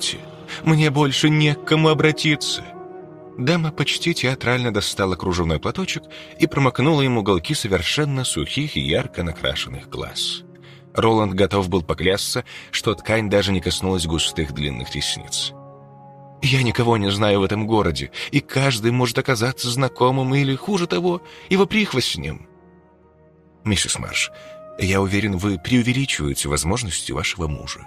Поймите, мне больше не к кому обратиться». Дама почти театрально достала кружевной платочек и промокнула ему уголки совершенно сухих и ярко накрашенных глаз. Роланд готов был поклясться, что ткань даже не коснулась густых длинных ресниц. «Я никого не знаю в этом городе, и каждый может оказаться знакомым или, хуже того, его прихвостнем». «Миссис Марш, я уверен, вы преувеличиваете возможности вашего мужа».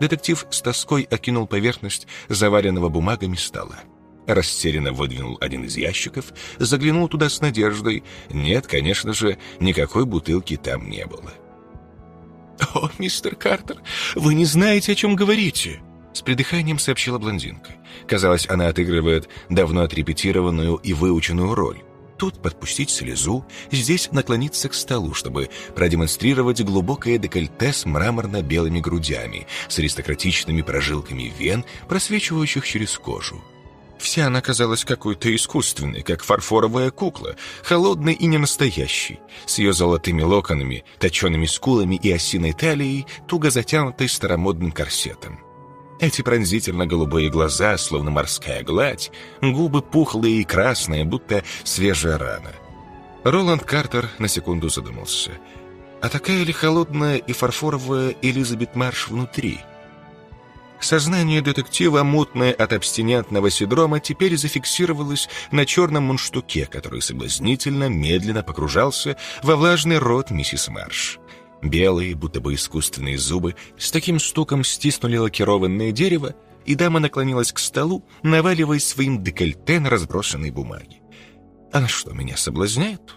Детектив с тоской окинул поверхность заваленного бумагами стола. Растерянно выдвинул один из ящиков, заглянул туда с надеждой. Нет, конечно же, никакой бутылки там не было. «О, мистер Картер, вы не знаете, о чем говорите!» С придыханием сообщила блондинка. Казалось, она отыгрывает давно отрепетированную и выученную роль. Тут подпустить слезу, здесь наклониться к столу, чтобы продемонстрировать глубокое декольте с мраморно-белыми грудями, с аристократичными прожилками вен, просвечивающих через кожу. Вся она казалась какой-то искусственной, как фарфоровая кукла, холодной и ненастоящей, с ее золотыми локонами, точеными скулами и осиной талией, туго затянутой старомодным корсетом. Эти пронзительно-голубые глаза, словно морская гладь, губы пухлые и красные, будто свежая рана. Роланд Картер на секунду задумался. А такая ли холодная и фарфоровая Элизабет Марш внутри? Сознание детектива, мутное от абстинентного синдрома, теперь зафиксировалось на черном мундштуке, который соблазнительно, медленно погружался во влажный рот миссис Марш. Белые, будто бы искусственные зубы, с таким стуком стиснули лакированное дерево, и дама наклонилась к столу, наваливаясь своим декольте на разбросанные бумаги. «Она что, меня соблазняет?»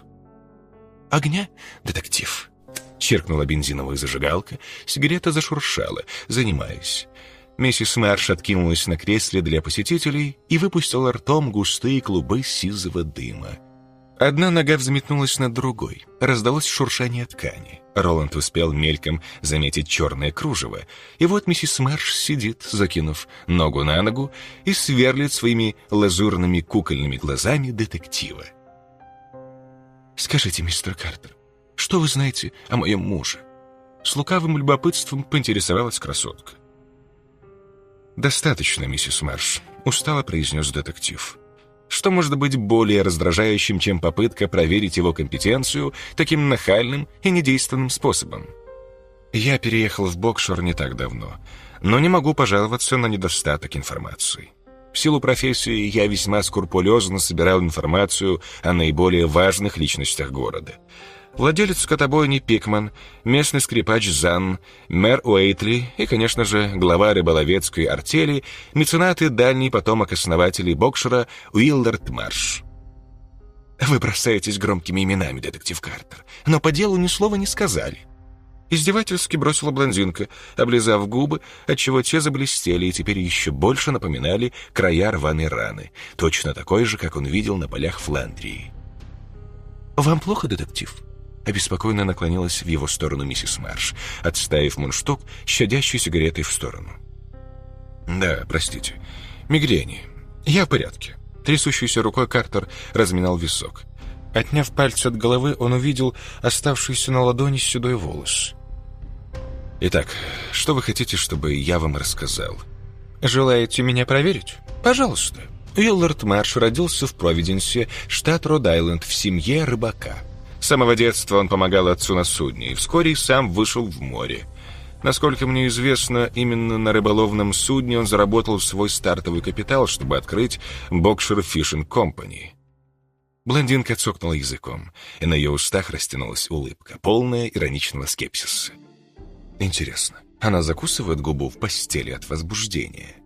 «Огня, детектив?» Черкнула бензиновая зажигалка, сигарета зашуршала, занимаясь. Миссис Марш откинулась на кресле для посетителей и выпустила ртом густые клубы сизого дыма. Одна нога взметнулась над другой. Раздалось шуршание ткани. Роланд успел мельком заметить черное кружево. И вот миссис Марш сидит, закинув ногу на ногу, и сверлит своими лазурными кукольными глазами детектива. «Скажите, мистер Картер, что вы знаете о моем муже?» С лукавым любопытством поинтересовалась красотка. «Достаточно, миссис Марш», — устало произнес детектив. Что может быть более раздражающим, чем попытка проверить его компетенцию таким нахальным и недейственным способом? Я переехал в Бокшор не так давно, но не могу пожаловаться на недостаток информации. В силу профессии я весьма скрупулезно собирал информацию о наиболее важных личностях города — владелец скотобойни Пикман, местный скрипач Зан, мэр Уэйтли и, конечно же, глава рыболовецкой артели, меценат и дальний потомок основателей Бокшера Уиллард Марш. «Вы бросаетесь громкими именами, детектив Картер, но по делу ни слова не сказали». Издевательски бросила блондинка, облизав губы, отчего те заблестели и теперь еще больше напоминали края рваной раны, точно такой же, как он видел на полях Фландрии. «Вам плохо, детектив?» Обеспокоенно наклонилась в его сторону миссис Марш, отставив мундштук, щадящей сигаретой в сторону. «Да, простите. Мигрени. Я в порядке». Трясущейся рукой Картер разминал висок. Отняв пальцы от головы, он увидел оставшийся на ладони седой волос. «Итак, что вы хотите, чтобы я вам рассказал?» «Желаете меня проверить? Пожалуйста». Уиллард Марш родился в Провиденсе, штат Род-Айленд, в семье рыбака. С самого детства он помогал отцу на судне и вскоре сам вышел в море. Насколько мне известно, именно на рыболовном судне он заработал свой стартовый капитал, чтобы открыть Бокшир Фишинг Компани. Блондинка цокнула языком, и на ее устах растянулась улыбка, полная ироничного скепсиса. Интересно, она закусывает губу в постели от возбуждения?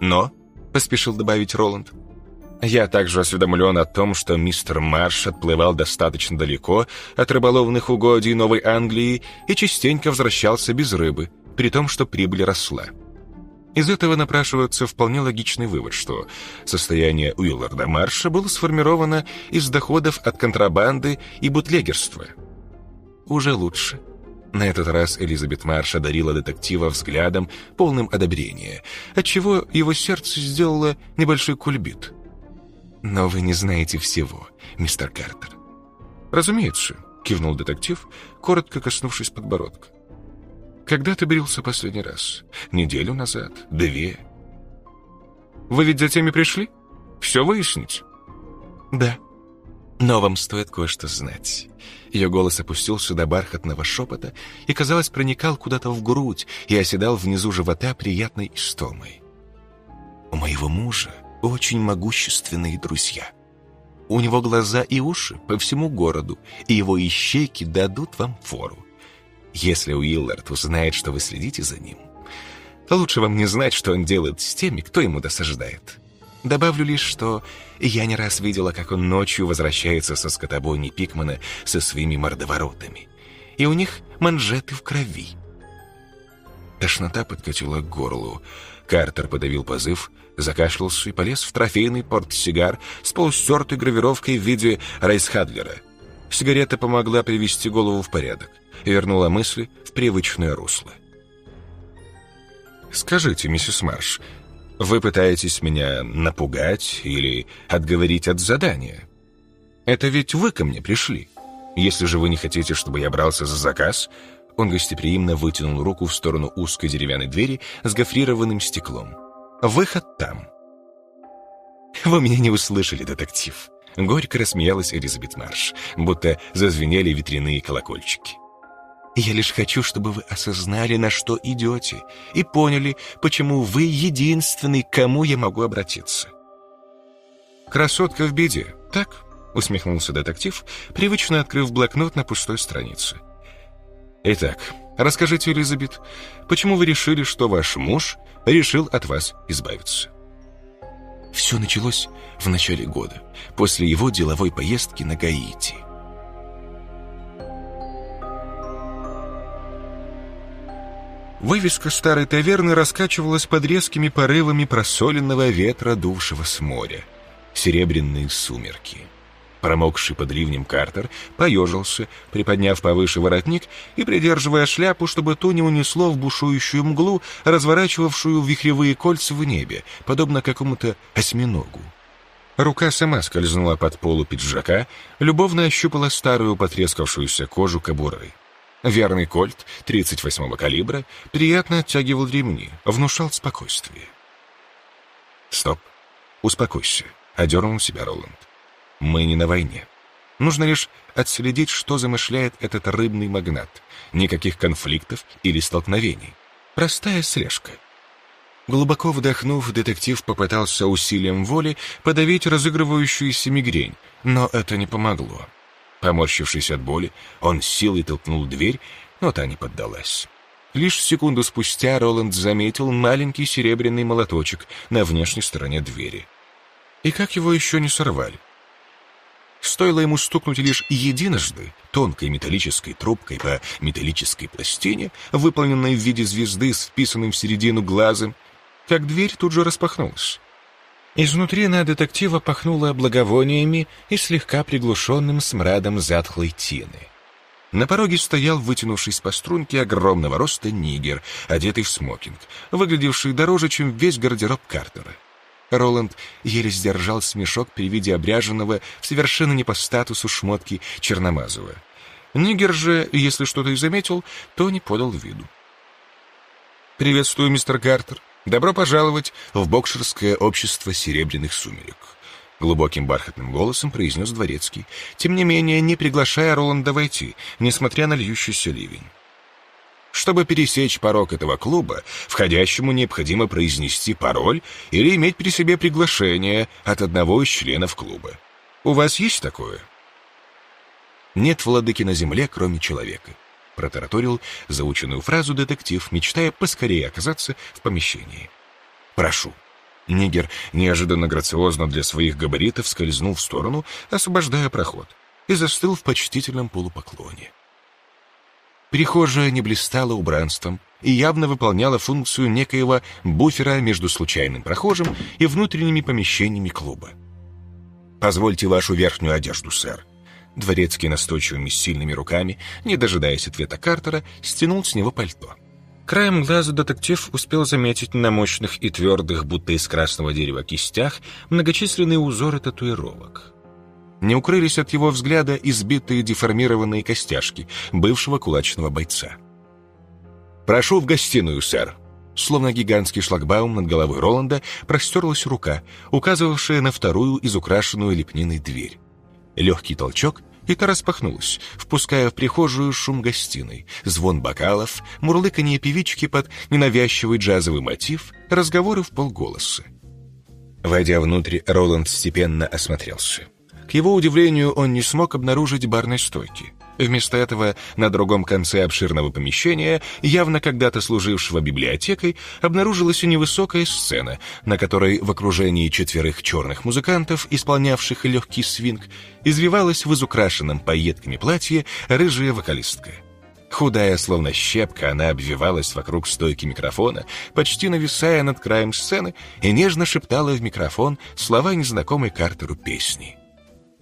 Но, — поспешил добавить Роланд, — я также осведомлен о том, что мистер Марш отплывал достаточно далеко от рыболовных угодий Новой Англии и частенько возвращался без рыбы, при том, что прибыль росла. Из этого напрашивается вполне логичный вывод, что состояние Уилларда Марша было сформировано из доходов от контрабанды и бутлегерства. Уже лучше. На этот раз Элизабет Марш одарила детектива взглядом, полным одобрения, отчего его сердце сделало небольшой кульбит – «Но вы не знаете всего, мистер Картер». «Разумеется», — кивнул детектив, коротко коснувшись подбородка. Когда ты брился последний раз? Неделю назад? Две? Вы ведь за теми пришли? Все выяснить? Да. Но вам стоит кое-что знать. Ее голос опустился до бархатного шепота и, казалось, проникал куда-то в грудь и оседал внизу живота приятной истомой. У моего мужа очень могущественные друзья. У него глаза и уши по всему городу, и его ищейки дадут вам фору. Если Уиллард узнает, что вы следите за ним, то лучше вам не знать, что он делает с теми, кто ему досаждает. Добавлю лишь, что я не раз видела, как он ночью возвращается со скотобойни Пикмана со своими мордоворотами. И у них манжеты в крови. Тошнота подкатила к горлу. Картер подавил позыв, закашлялся и полез в трофейный портсигар с полустертой гравировкой в виде Райсхадлера. Сигарета помогла привести голову в порядок и вернула мысли в привычное русло. «Скажите, миссис Марш, вы пытаетесь меня напугать или отговорить от задания? Это ведь вы ко мне пришли. Если же вы не хотите, чтобы я брался за заказ, он гостеприимно вытянул руку в сторону узкой деревянной двери с гофрированным стеклом. «Выход там». «Вы меня не услышали, детектив». Горько рассмеялась Элизабет Марш, будто зазвенели ветряные колокольчики. «Я лишь хочу, чтобы вы осознали, на что идете, и поняли, почему вы единственный, к кому я могу обратиться». «Красотка в беде, так?» — усмехнулся детектив, привычно открыв блокнот на пустой странице. Итак, расскажите, Элизабет, почему вы решили, что ваш муж решил от вас избавиться? Все началось в начале года, после его деловой поездки на Гаити. Вывеска старой таверны раскачивалась под резкими порывами просоленного ветра, дувшего с моря. Серебряные сумерки — Промокший под ливнем Картер поежился, приподняв повыше воротник и придерживая шляпу, чтобы ту не унесло в бушующую мглу, разворачивавшую вихревые кольца в небе, подобно какому-то осьминогу. Рука сама скользнула под полу пиджака, любовно ощупала старую потрескавшуюся кожу кобуры. Верный кольт 38-го калибра приятно оттягивал ремни, внушал спокойствие. «Стоп, успокойся», — одернул себя Роланд. Мы не на войне. Нужно лишь отследить, что замышляет этот рыбный магнат. Никаких конфликтов или столкновений. Простая слежка. Глубоко вдохнув, детектив попытался усилием воли подавить разыгрывающуюся мигрень, но это не помогло. Поморщившись от боли, он силой толкнул дверь, но та не поддалась. Лишь секунду спустя Роланд заметил маленький серебряный молоточек на внешней стороне двери. И как его еще не сорвали? Стоило ему стукнуть лишь единожды тонкой металлической трубкой по металлической пластине, выполненной в виде звезды с вписанным в середину глазом, как дверь тут же распахнулась. Изнутри на детектива пахнуло благовониями и слегка приглушенным смрадом затхлой тины. На пороге стоял, вытянувшись по струнке огромного роста нигер, одетый в смокинг, выглядевший дороже, чем весь гардероб Картера. Роланд еле сдержал смешок при виде обряженного в совершенно не по статусу шмотки Черномазова. Нигер же, если что-то и заметил, то не подал виду. «Приветствую, мистер Картер. Добро пожаловать в боксерское общество серебряных сумерек», — глубоким бархатным голосом произнес дворецкий, тем не менее не приглашая Роланда войти, несмотря на льющийся ливень. Чтобы пересечь порог этого клуба, входящему необходимо произнести пароль или иметь при себе приглашение от одного из членов клуба. У вас есть такое? Нет владыки на земле, кроме человека. Протараторил заученную фразу детектив, мечтая поскорее оказаться в помещении. «Прошу». Нигер неожиданно грациозно для своих габаритов скользнул в сторону, освобождая проход, и застыл в почтительном полупоклоне. Прихожая не блистала убранством и явно выполняла функцию некоего буфера между случайным прохожим и внутренними помещениями клуба. «Позвольте вашу верхнюю одежду, сэр». Дворецкий настойчивыми сильными руками, не дожидаясь ответа Картера, стянул с него пальто. Краем глаза детектив успел заметить на мощных и твердых, будто из красного дерева кистях, многочисленные узоры татуировок не укрылись от его взгляда избитые деформированные костяшки бывшего кулачного бойца. «Прошу в гостиную, сэр». Словно гигантский шлагбаум над головой Роланда простерлась рука, указывавшая на вторую из украшенную лепниной дверь. Легкий толчок, и та распахнулась, впуская в прихожую шум гостиной, звон бокалов, мурлыканье певички под ненавязчивый джазовый мотив, разговоры в полголоса. Войдя внутрь, Роланд степенно осмотрелся. К его удивлению, он не смог обнаружить барной стойки. Вместо этого на другом конце обширного помещения, явно когда-то служившего библиотекой, обнаружилась невысокая сцена, на которой в окружении четверых черных музыкантов, исполнявших легкий свинг, извивалась в изукрашенном пайетками платье рыжая вокалистка. Худая, словно щепка, она обвивалась вокруг стойки микрофона, почти нависая над краем сцены, и нежно шептала в микрофон слова незнакомой Картеру песни.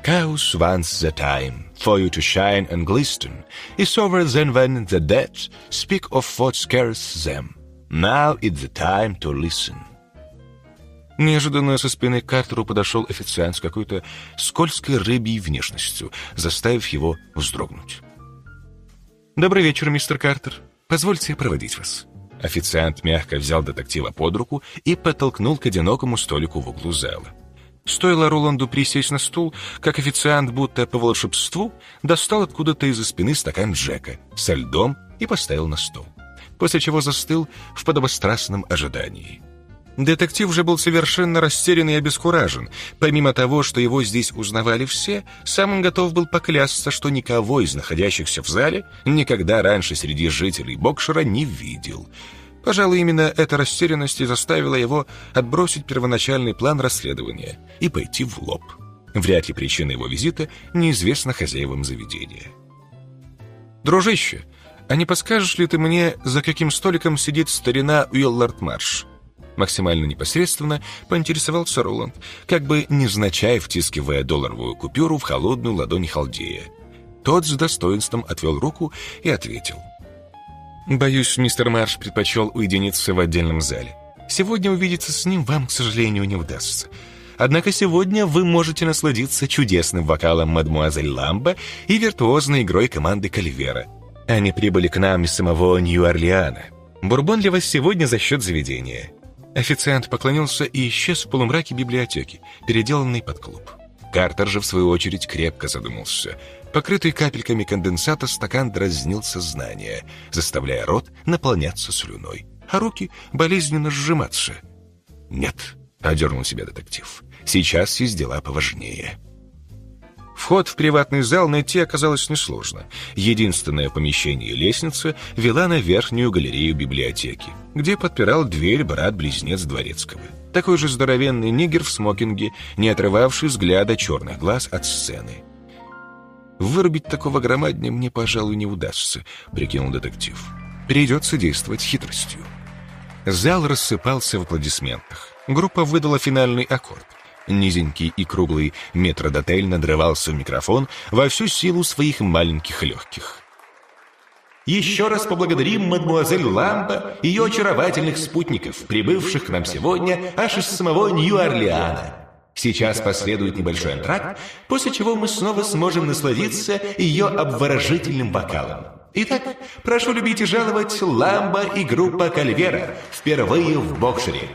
Chaos once the time for you to shine and glisten is over than when the dead speak of what scares them. Now it's the time to listen. Неожиданно со спины к Картеру подошел официант с какой-то скользкой рыбьей внешностью, заставив его вздрогнуть. «Добрый вечер, мистер Картер. Позвольте проводить вас». Официант мягко взял детектива под руку и подтолкнул к одинокому столику в углу зала. Стоило Роланду присесть на стул, как официант, будто по волшебству, достал откуда-то из-за спины стакан Джека со льдом и поставил на стол, после чего застыл в подобострастном ожидании. Детектив же был совершенно растерян и обескуражен. Помимо того, что его здесь узнавали все, сам он готов был поклясться, что никого из находящихся в зале никогда раньше среди жителей Бокшера не видел — Пожалуй, именно эта растерянность и заставила его отбросить первоначальный план расследования и пойти в лоб. Вряд ли причина его визита неизвестна хозяевам заведения. «Дружище, а не подскажешь ли ты мне, за каким столиком сидит старина Уиллард Марш?» Максимально непосредственно поинтересовался Роланд, как бы невзначай втискивая долларовую купюру в холодную ладонь халдея. Тот с достоинством отвел руку и ответил — Боюсь, мистер Марш предпочел уединиться в отдельном зале. Сегодня увидеться с ним вам, к сожалению, не удастся. Однако сегодня вы можете насладиться чудесным вокалом мадмуазель Ламба и виртуозной игрой команды Кальвера. Они прибыли к нам из самого Нью-Орлеана. Бурбон для вас сегодня за счет заведения. Официант поклонился и исчез в полумраке библиотеки, переделанной под клуб. Картер же, в свою очередь, крепко задумался — Покрытый капельками конденсата стакан дразнил сознание, заставляя рот наполняться слюной, а руки болезненно сжиматься. «Нет», — одернул себя детектив, — «сейчас есть дела поважнее». Вход в приватный зал найти оказалось несложно. Единственное помещение и лестница вела на верхнюю галерею библиотеки, где подпирал дверь брат-близнец Дворецкого. Такой же здоровенный нигер в смокинге, не отрывавший взгляда черных глаз от сцены. Вырубить такого громадня мне, пожалуй, не удастся, прикинул детектив. Придется действовать хитростью. Зал рассыпался в аплодисментах. Группа выдала финальный аккорд. Низенький и круглый метродотель надрывался в микрофон во всю силу своих маленьких легких. Еще раз поблагодарим мадмуазель Ламба и ее очаровательных спутников, прибывших к нам сегодня аж из самого Нью-Орлеана. Сейчас последует небольшой антракт, после чего мы снова сможем насладиться ее обворожительным вокалом. Итак, прошу любить и жаловать Ламба и группа Кальвера впервые в боксере.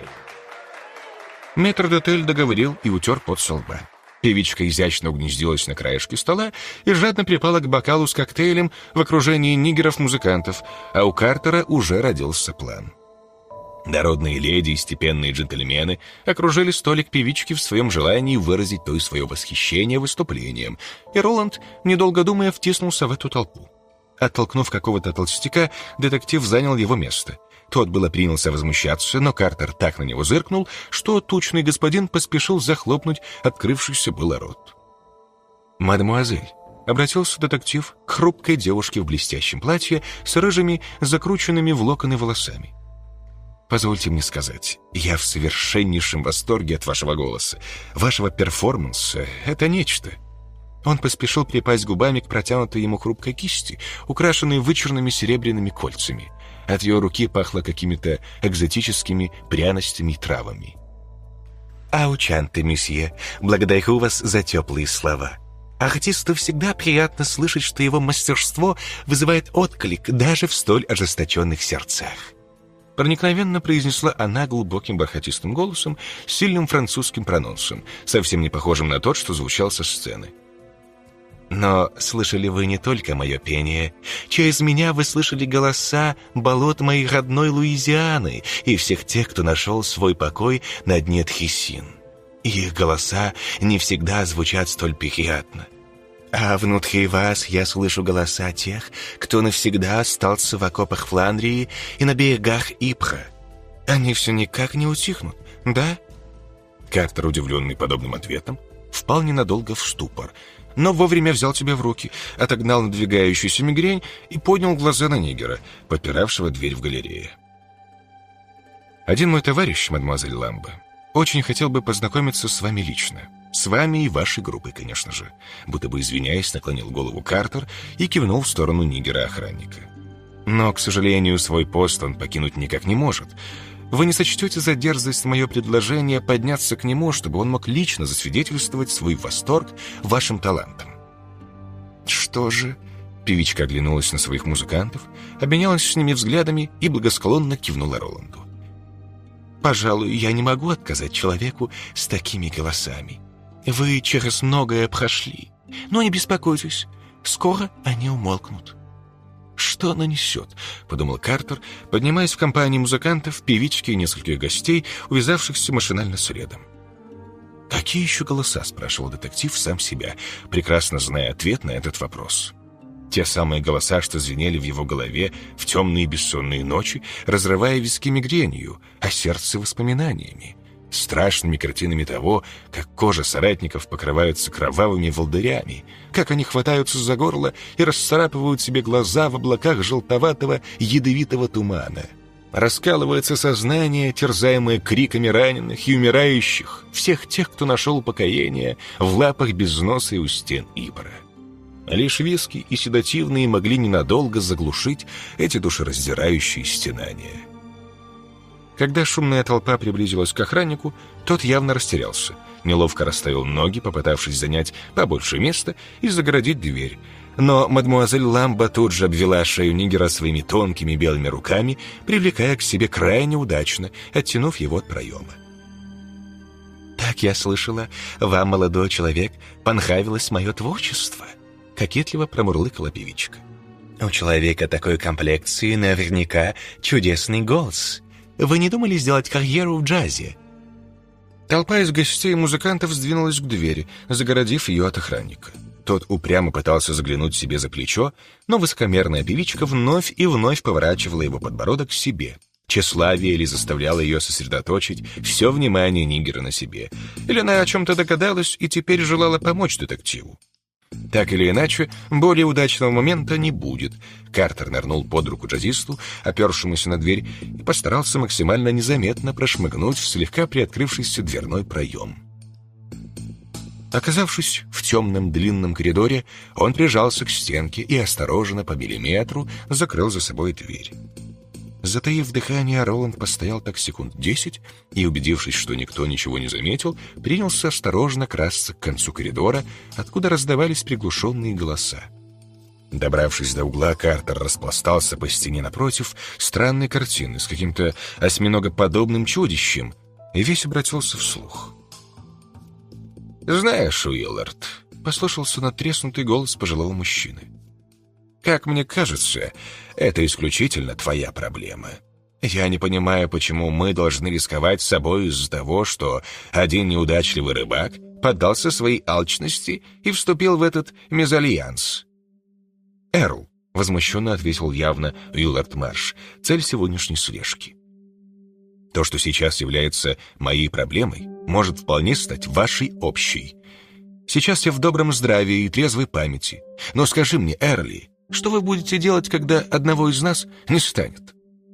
Метрдотель договорил и утер под со лба. Певичка изящно угнездилась на краешке стола и жадно припала к бокалу с коктейлем в окружении нигеров-музыкантов, а у Картера уже родился план. Дородные леди и степенные джентльмены окружили столик певички в своем желании выразить то и свое восхищение выступлением, и Роланд, недолго думая, втиснулся в эту толпу. Оттолкнув какого-то толстяка, детектив занял его место. Тот было принялся возмущаться, но Картер так на него зыркнул, что тучный господин поспешил захлопнуть открывшийся было рот. «Мадемуазель», — обратился детектив к хрупкой девушке в блестящем платье с рыжими, закрученными в локоны волосами. Позвольте мне сказать, я в совершеннейшем восторге от вашего голоса. Вашего перформанса — это нечто. Он поспешил припасть губами к протянутой ему хрупкой кисти, украшенной вычурными серебряными кольцами. От ее руки пахло какими-то экзотическими пряностями и травами. «Аучанты, месье, благодарю вас за теплые слова. Артисту всегда приятно слышать, что его мастерство вызывает отклик даже в столь ожесточенных сердцах. Проникновенно произнесла она глубоким бархатистым голосом с сильным французским прононсом, совсем не похожим на тот, что звучал со сцены. Но слышали вы не только мое пение. Через меня вы слышали голоса болот моей родной Луизианы и всех тех, кто нашел свой покой на дне Тхисин. Их голоса не всегда звучат столь приятно. А внутри вас я слышу голоса тех, кто навсегда остался в окопах Фландрии и на берегах Ипра. Они все никак не утихнут, да?» Картер, удивленный подобным ответом, впал ненадолго в ступор, но вовремя взял себя в руки, отогнал надвигающуюся мигрень и поднял глаза на Нигера, попиравшего дверь в галерее. «Один мой товарищ, мадемуазель Ламба, очень хотел бы познакомиться с вами лично. С вами и вашей группой, конечно же. Будто бы извиняясь, наклонил голову Картер и кивнул в сторону Нигера-охранника. Но, к сожалению, свой пост он покинуть никак не может. Вы не сочтете за дерзость мое предложение подняться к нему, чтобы он мог лично засвидетельствовать свой восторг вашим талантом. Что же... Певичка оглянулась на своих музыкантов, обменялась с ними взглядами и благосклонно кивнула Роланду. «Пожалуй, я не могу отказать человеку с такими голосами. Вы через многое прошли, но не беспокойтесь, скоро они умолкнут. «Что она несет?» — подумал Картер, поднимаясь в компании музыкантов, певички и нескольких гостей, увязавшихся машинально следом. «Какие еще голоса?» — спрашивал детектив сам себя, прекрасно зная ответ на этот вопрос. Те самые голоса, что звенели в его голове в темные бессонные ночи, разрывая виски мигренью, а сердце воспоминаниями страшными картинами того, как кожа соратников покрывается кровавыми волдырями, как они хватаются за горло и расцарапывают себе глаза в облаках желтоватого ядовитого тумана. Раскалывается сознание, терзаемое криками раненых и умирающих, всех тех, кто нашел упокоение в лапах без носа и у стен Ибора. Лишь виски и седативные могли ненадолго заглушить эти душераздирающие стенания. Когда шумная толпа приблизилась к охраннику, тот явно растерялся. Неловко расставил ноги, попытавшись занять побольше места и загородить дверь. Но мадмуазель Ламба тут же обвела шею Нигера своими тонкими белыми руками, привлекая к себе крайне удачно, оттянув его от проема. «Так я слышала, вам, молодой человек, понравилось мое творчество», — кокетливо промурлыкала певичка. «У человека такой комплекции наверняка чудесный голос. Вы не думали сделать карьеру в джазе?» Толпа из гостей и музыкантов сдвинулась к двери, загородив ее от охранника. Тот упрямо пытался заглянуть себе за плечо, но высокомерная певичка вновь и вновь поворачивала его подбородок к себе. Тщеславие ли заставляло ее сосредоточить все внимание Нигера на себе, или она о чем-то догадалась и теперь желала помочь детективу. Так или иначе, более удачного момента не будет. Картер нырнул под руку джазисту, опершемуся на дверь, и постарался максимально незаметно прошмыгнуть в слегка приоткрывшийся дверной проем. Оказавшись в темном длинном коридоре, он прижался к стенке и осторожно по миллиметру закрыл за собой дверь. Затаив дыхание, Роланд постоял так секунд десять и, убедившись, что никто ничего не заметил, принялся осторожно красться к концу коридора, откуда раздавались приглушенные голоса. Добравшись до угла, Картер распластался по стене напротив странной картины с каким-то осьминогоподобным чудищем и весь обратился вслух. «Знаешь, Уиллард», — послышался натреснутый голос пожилого мужчины, — как мне кажется, это исключительно твоя проблема. Я не понимаю, почему мы должны рисковать собой из-за того, что один неудачливый рыбак поддался своей алчности и вступил в этот мезальянс. «Эрл», — возмущенно ответил явно Уиллард Марш, цель сегодняшней слежки. «То, что сейчас является моей проблемой, может вполне стать вашей общей. Сейчас я в добром здравии и трезвой памяти. Но скажи мне, Эрли, что вы будете делать, когда одного из нас не станет?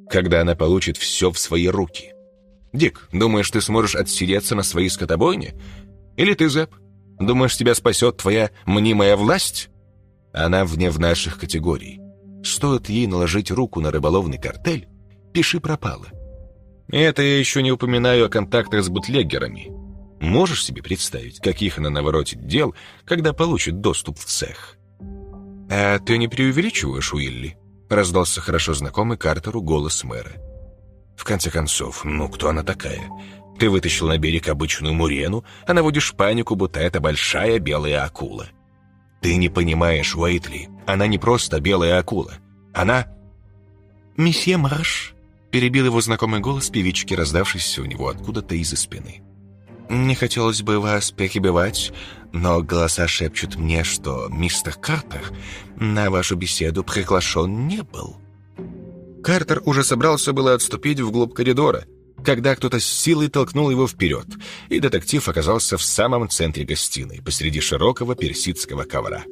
Когда она получит все в свои руки? Дик, думаешь, ты сможешь отсидеться на своей скотобойне? Или ты, Зэп? Думаешь, тебя спасет твоя мнимая власть? Она вне в наших категорий. Стоит ей наложить руку на рыболовный картель, пиши пропало. И это я еще не упоминаю о контактах с бутлегерами. Можешь себе представить, каких она наворотит дел, когда получит доступ в цех? «А ты не преувеличиваешь, Уилли?» — раздался хорошо знакомый Картеру голос мэра. «В конце концов, ну кто она такая? Ты вытащил на берег обычную мурену, а наводишь панику, будто это большая белая акула. Ты не понимаешь, Уэйтли, она не просто белая акула. Она...» «Месье Марш», — перебил его знакомый голос певички, раздавшийся у него откуда-то из-за спины. «Не хотелось бы вас перебивать, но голоса шепчут мне, что мистер Картер на вашу беседу приглашен не был». Картер уже собрался было отступить вглубь коридора, когда кто-то с силой толкнул его вперед, и детектив оказался в самом центре гостиной, посреди широкого персидского ковра.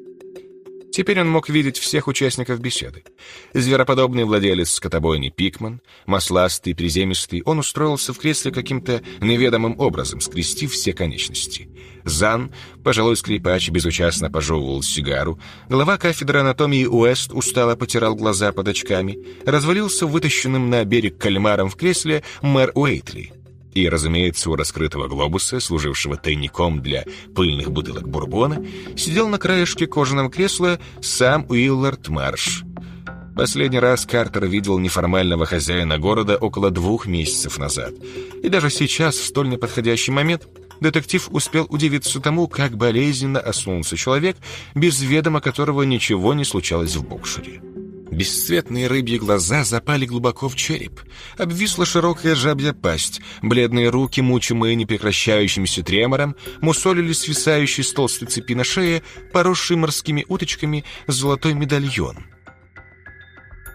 Теперь он мог видеть всех участников беседы. Звероподобный владелец скотобойни Пикман, масластый, приземистый, он устроился в кресле каким-то неведомым образом, скрестив все конечности. Зан, пожилой скрипач, безучастно пожевывал сигару. Глава кафедры анатомии Уэст устало потирал глаза под очками. Развалился вытащенным на берег кальмаром в кресле мэр Уэйтли. И, разумеется, у раскрытого глобуса, служившего тайником для пыльных бутылок бурбона, сидел на краешке кожаного кресла сам Уиллард Марш. Последний раз Картер видел неформального хозяина города около двух месяцев назад. И даже сейчас, в столь неподходящий момент, детектив успел удивиться тому, как болезненно осунулся человек, без ведома которого ничего не случалось в Бокшире. Бесцветные рыбьи глаза запали глубоко в череп. Обвисла широкая жабья пасть. Бледные руки, мучимые непрекращающимся тремором, мусолили свисающий с толстой цепи на шее, поросший морскими уточками, золотой медальон.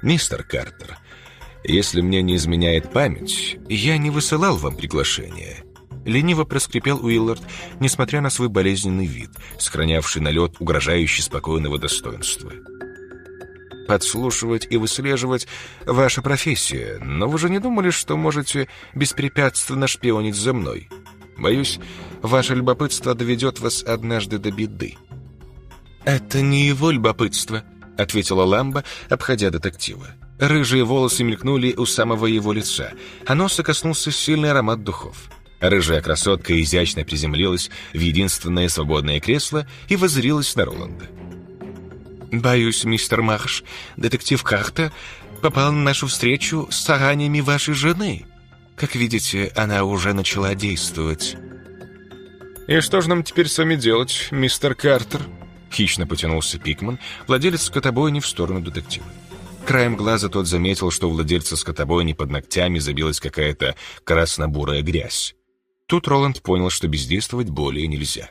«Мистер Картер, если мне не изменяет память, я не высылал вам приглашение». Лениво проскрипел Уиллард, несмотря на свой болезненный вид, сохранявший налет угрожающий спокойного достоинства. Подслушивать и выслеживать — ваша профессия, но вы же не думали, что можете беспрепятственно шпионить за мной? Боюсь, ваше любопытство доведет вас однажды до беды». «Это не его любопытство», — ответила Ламба, обходя детектива. Рыжие волосы мелькнули у самого его лица, а носа коснулся сильный аромат духов. Рыжая красотка изящно приземлилась в единственное свободное кресло и воззрилась на Роланда. «Боюсь, мистер Марш, детектив Карта попал на нашу встречу с стараниями вашей жены. Как видите, она уже начала действовать». «И что же нам теперь с вами делать, мистер Картер?» Хищно потянулся Пикман, владелец скотобойни в сторону детектива. Краем глаза тот заметил, что у владельца скотобойни под ногтями забилась какая-то красно-бурая грязь. Тут Роланд понял, что бездействовать более нельзя.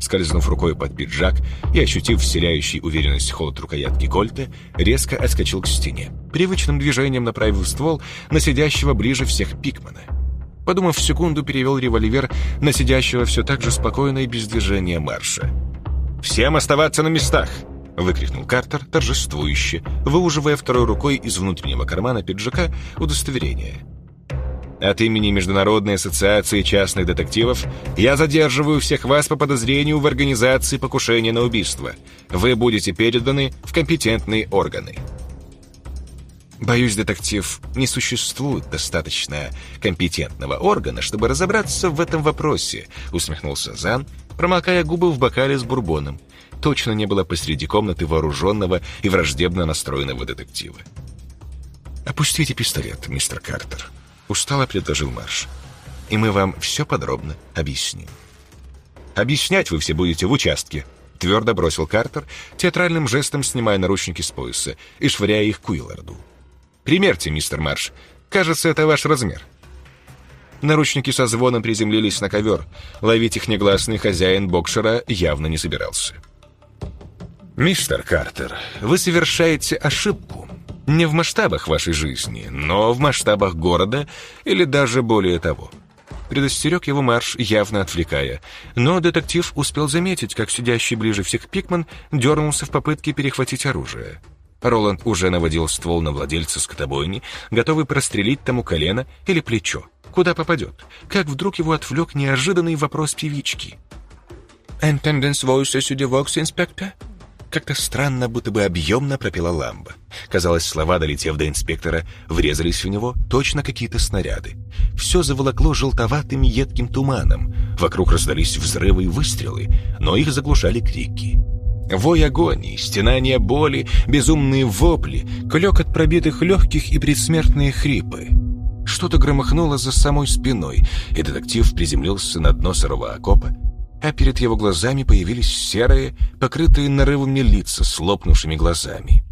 Скользнув рукой под пиджак и ощутив вселяющий уверенность холод рукоятки кольта, резко отскочил к стене, привычным движением направив ствол на сидящего ближе всех Пикмана. Подумав секунду, перевел револьвер на сидящего все так же спокойно и без движения марша. «Всем оставаться на местах!» — выкрикнул Картер торжествующе, выуживая второй рукой из внутреннего кармана пиджака удостоверение — от имени Международной ассоциации частных детективов я задерживаю всех вас по подозрению в организации покушения на убийство. Вы будете переданы в компетентные органы. Боюсь, детектив, не существует достаточно компетентного органа, чтобы разобраться в этом вопросе, усмехнулся Зан, промокая губы в бокале с бурбоном. Точно не было посреди комнаты вооруженного и враждебно настроенного детектива. «Опустите пистолет, мистер Картер», Устало предложил Марш. И мы вам все подробно объясним. Объяснять вы все будете в участке, твердо бросил Картер, театральным жестом снимая наручники с пояса и швыряя их к Уилларду. «Примерьте, мистер Марш. Кажется, это ваш размер». Наручники со звоном приземлились на ковер. Ловить их негласный хозяин боксера явно не собирался. «Мистер Картер, вы совершаете ошибку. Не в масштабах вашей жизни, но в масштабах города или даже более того. Предостерег его марш, явно отвлекая. Но детектив успел заметить, как сидящий ближе всех Пикман дернулся в попытке перехватить оружие. Роланд уже наводил ствол на владельца скотобойни, готовый прострелить тому колено или плечо. Куда попадет? Как вдруг его отвлек неожиданный вопрос певички. «Intendance voice сюда вокс, инспектор?» Как-то странно, будто бы объемно пропела ламба. Казалось, слова, долетев до инспектора, врезались в него точно какие-то снаряды. Все заволокло желтоватым едким туманом. Вокруг раздались взрывы и выстрелы, но их заглушали крики. Вой агонии, стенания боли, безумные вопли, клёк от пробитых легких и предсмертные хрипы. Что-то громыхнуло за самой спиной, и детектив приземлился на дно сырого окопа, а перед его глазами появились серые, покрытые нарывами лица с лопнувшими глазами.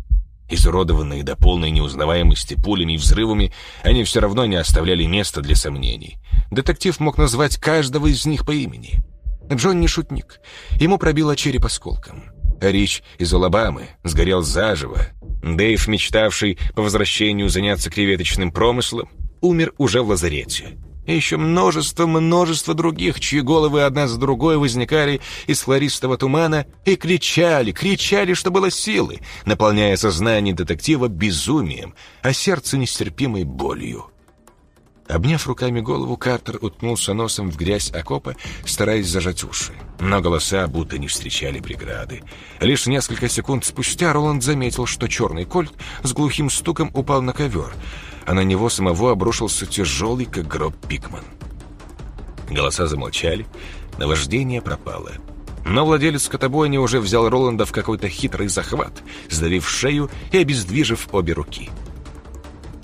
Изуродованные до полной неузнаваемости пулями и взрывами, они все равно не оставляли места для сомнений. Детектив мог назвать каждого из них по имени. Джон не шутник. Ему пробило череп осколком. Рич из Алабамы сгорел заживо. Дэйв, мечтавший по возвращению заняться креветочным промыслом, умер уже в лазарете. И еще множество-множество других, чьи головы одна за другой возникали из хлористого тумана и кричали, кричали, что было силы, наполняя сознание детектива безумием, а сердце нестерпимой болью. Обняв руками голову, Картер уткнулся носом в грязь окопа, стараясь зажать уши. Но голоса будто не встречали преграды. Лишь несколько секунд спустя Роланд заметил, что черный кольт с глухим стуком упал на ковер, а на него самого обрушился тяжелый, как гроб Пикман. Голоса замолчали, наваждение пропало. Но владелец скотобойни уже взял Роланда в какой-то хитрый захват, сдавив шею и обездвижив обе руки.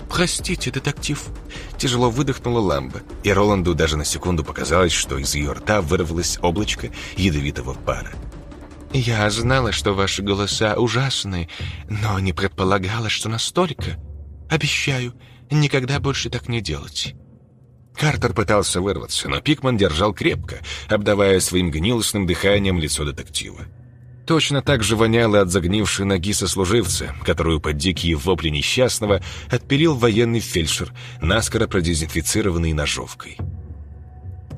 «Простите, детектив», — тяжело выдохнула Ламба, и Роланду даже на секунду показалось, что из ее рта вырвалось облачко ядовитого пара. «Я знала, что ваши голоса ужасны, но не предполагала, что настолько. Обещаю, никогда больше так не делать». Картер пытался вырваться, но Пикман держал крепко, обдавая своим гнилостным дыханием лицо детектива. Точно так же воняло от загнившей ноги сослуживца, которую под дикие вопли несчастного отпилил военный фельдшер, наскоро продезинфицированный ножовкой.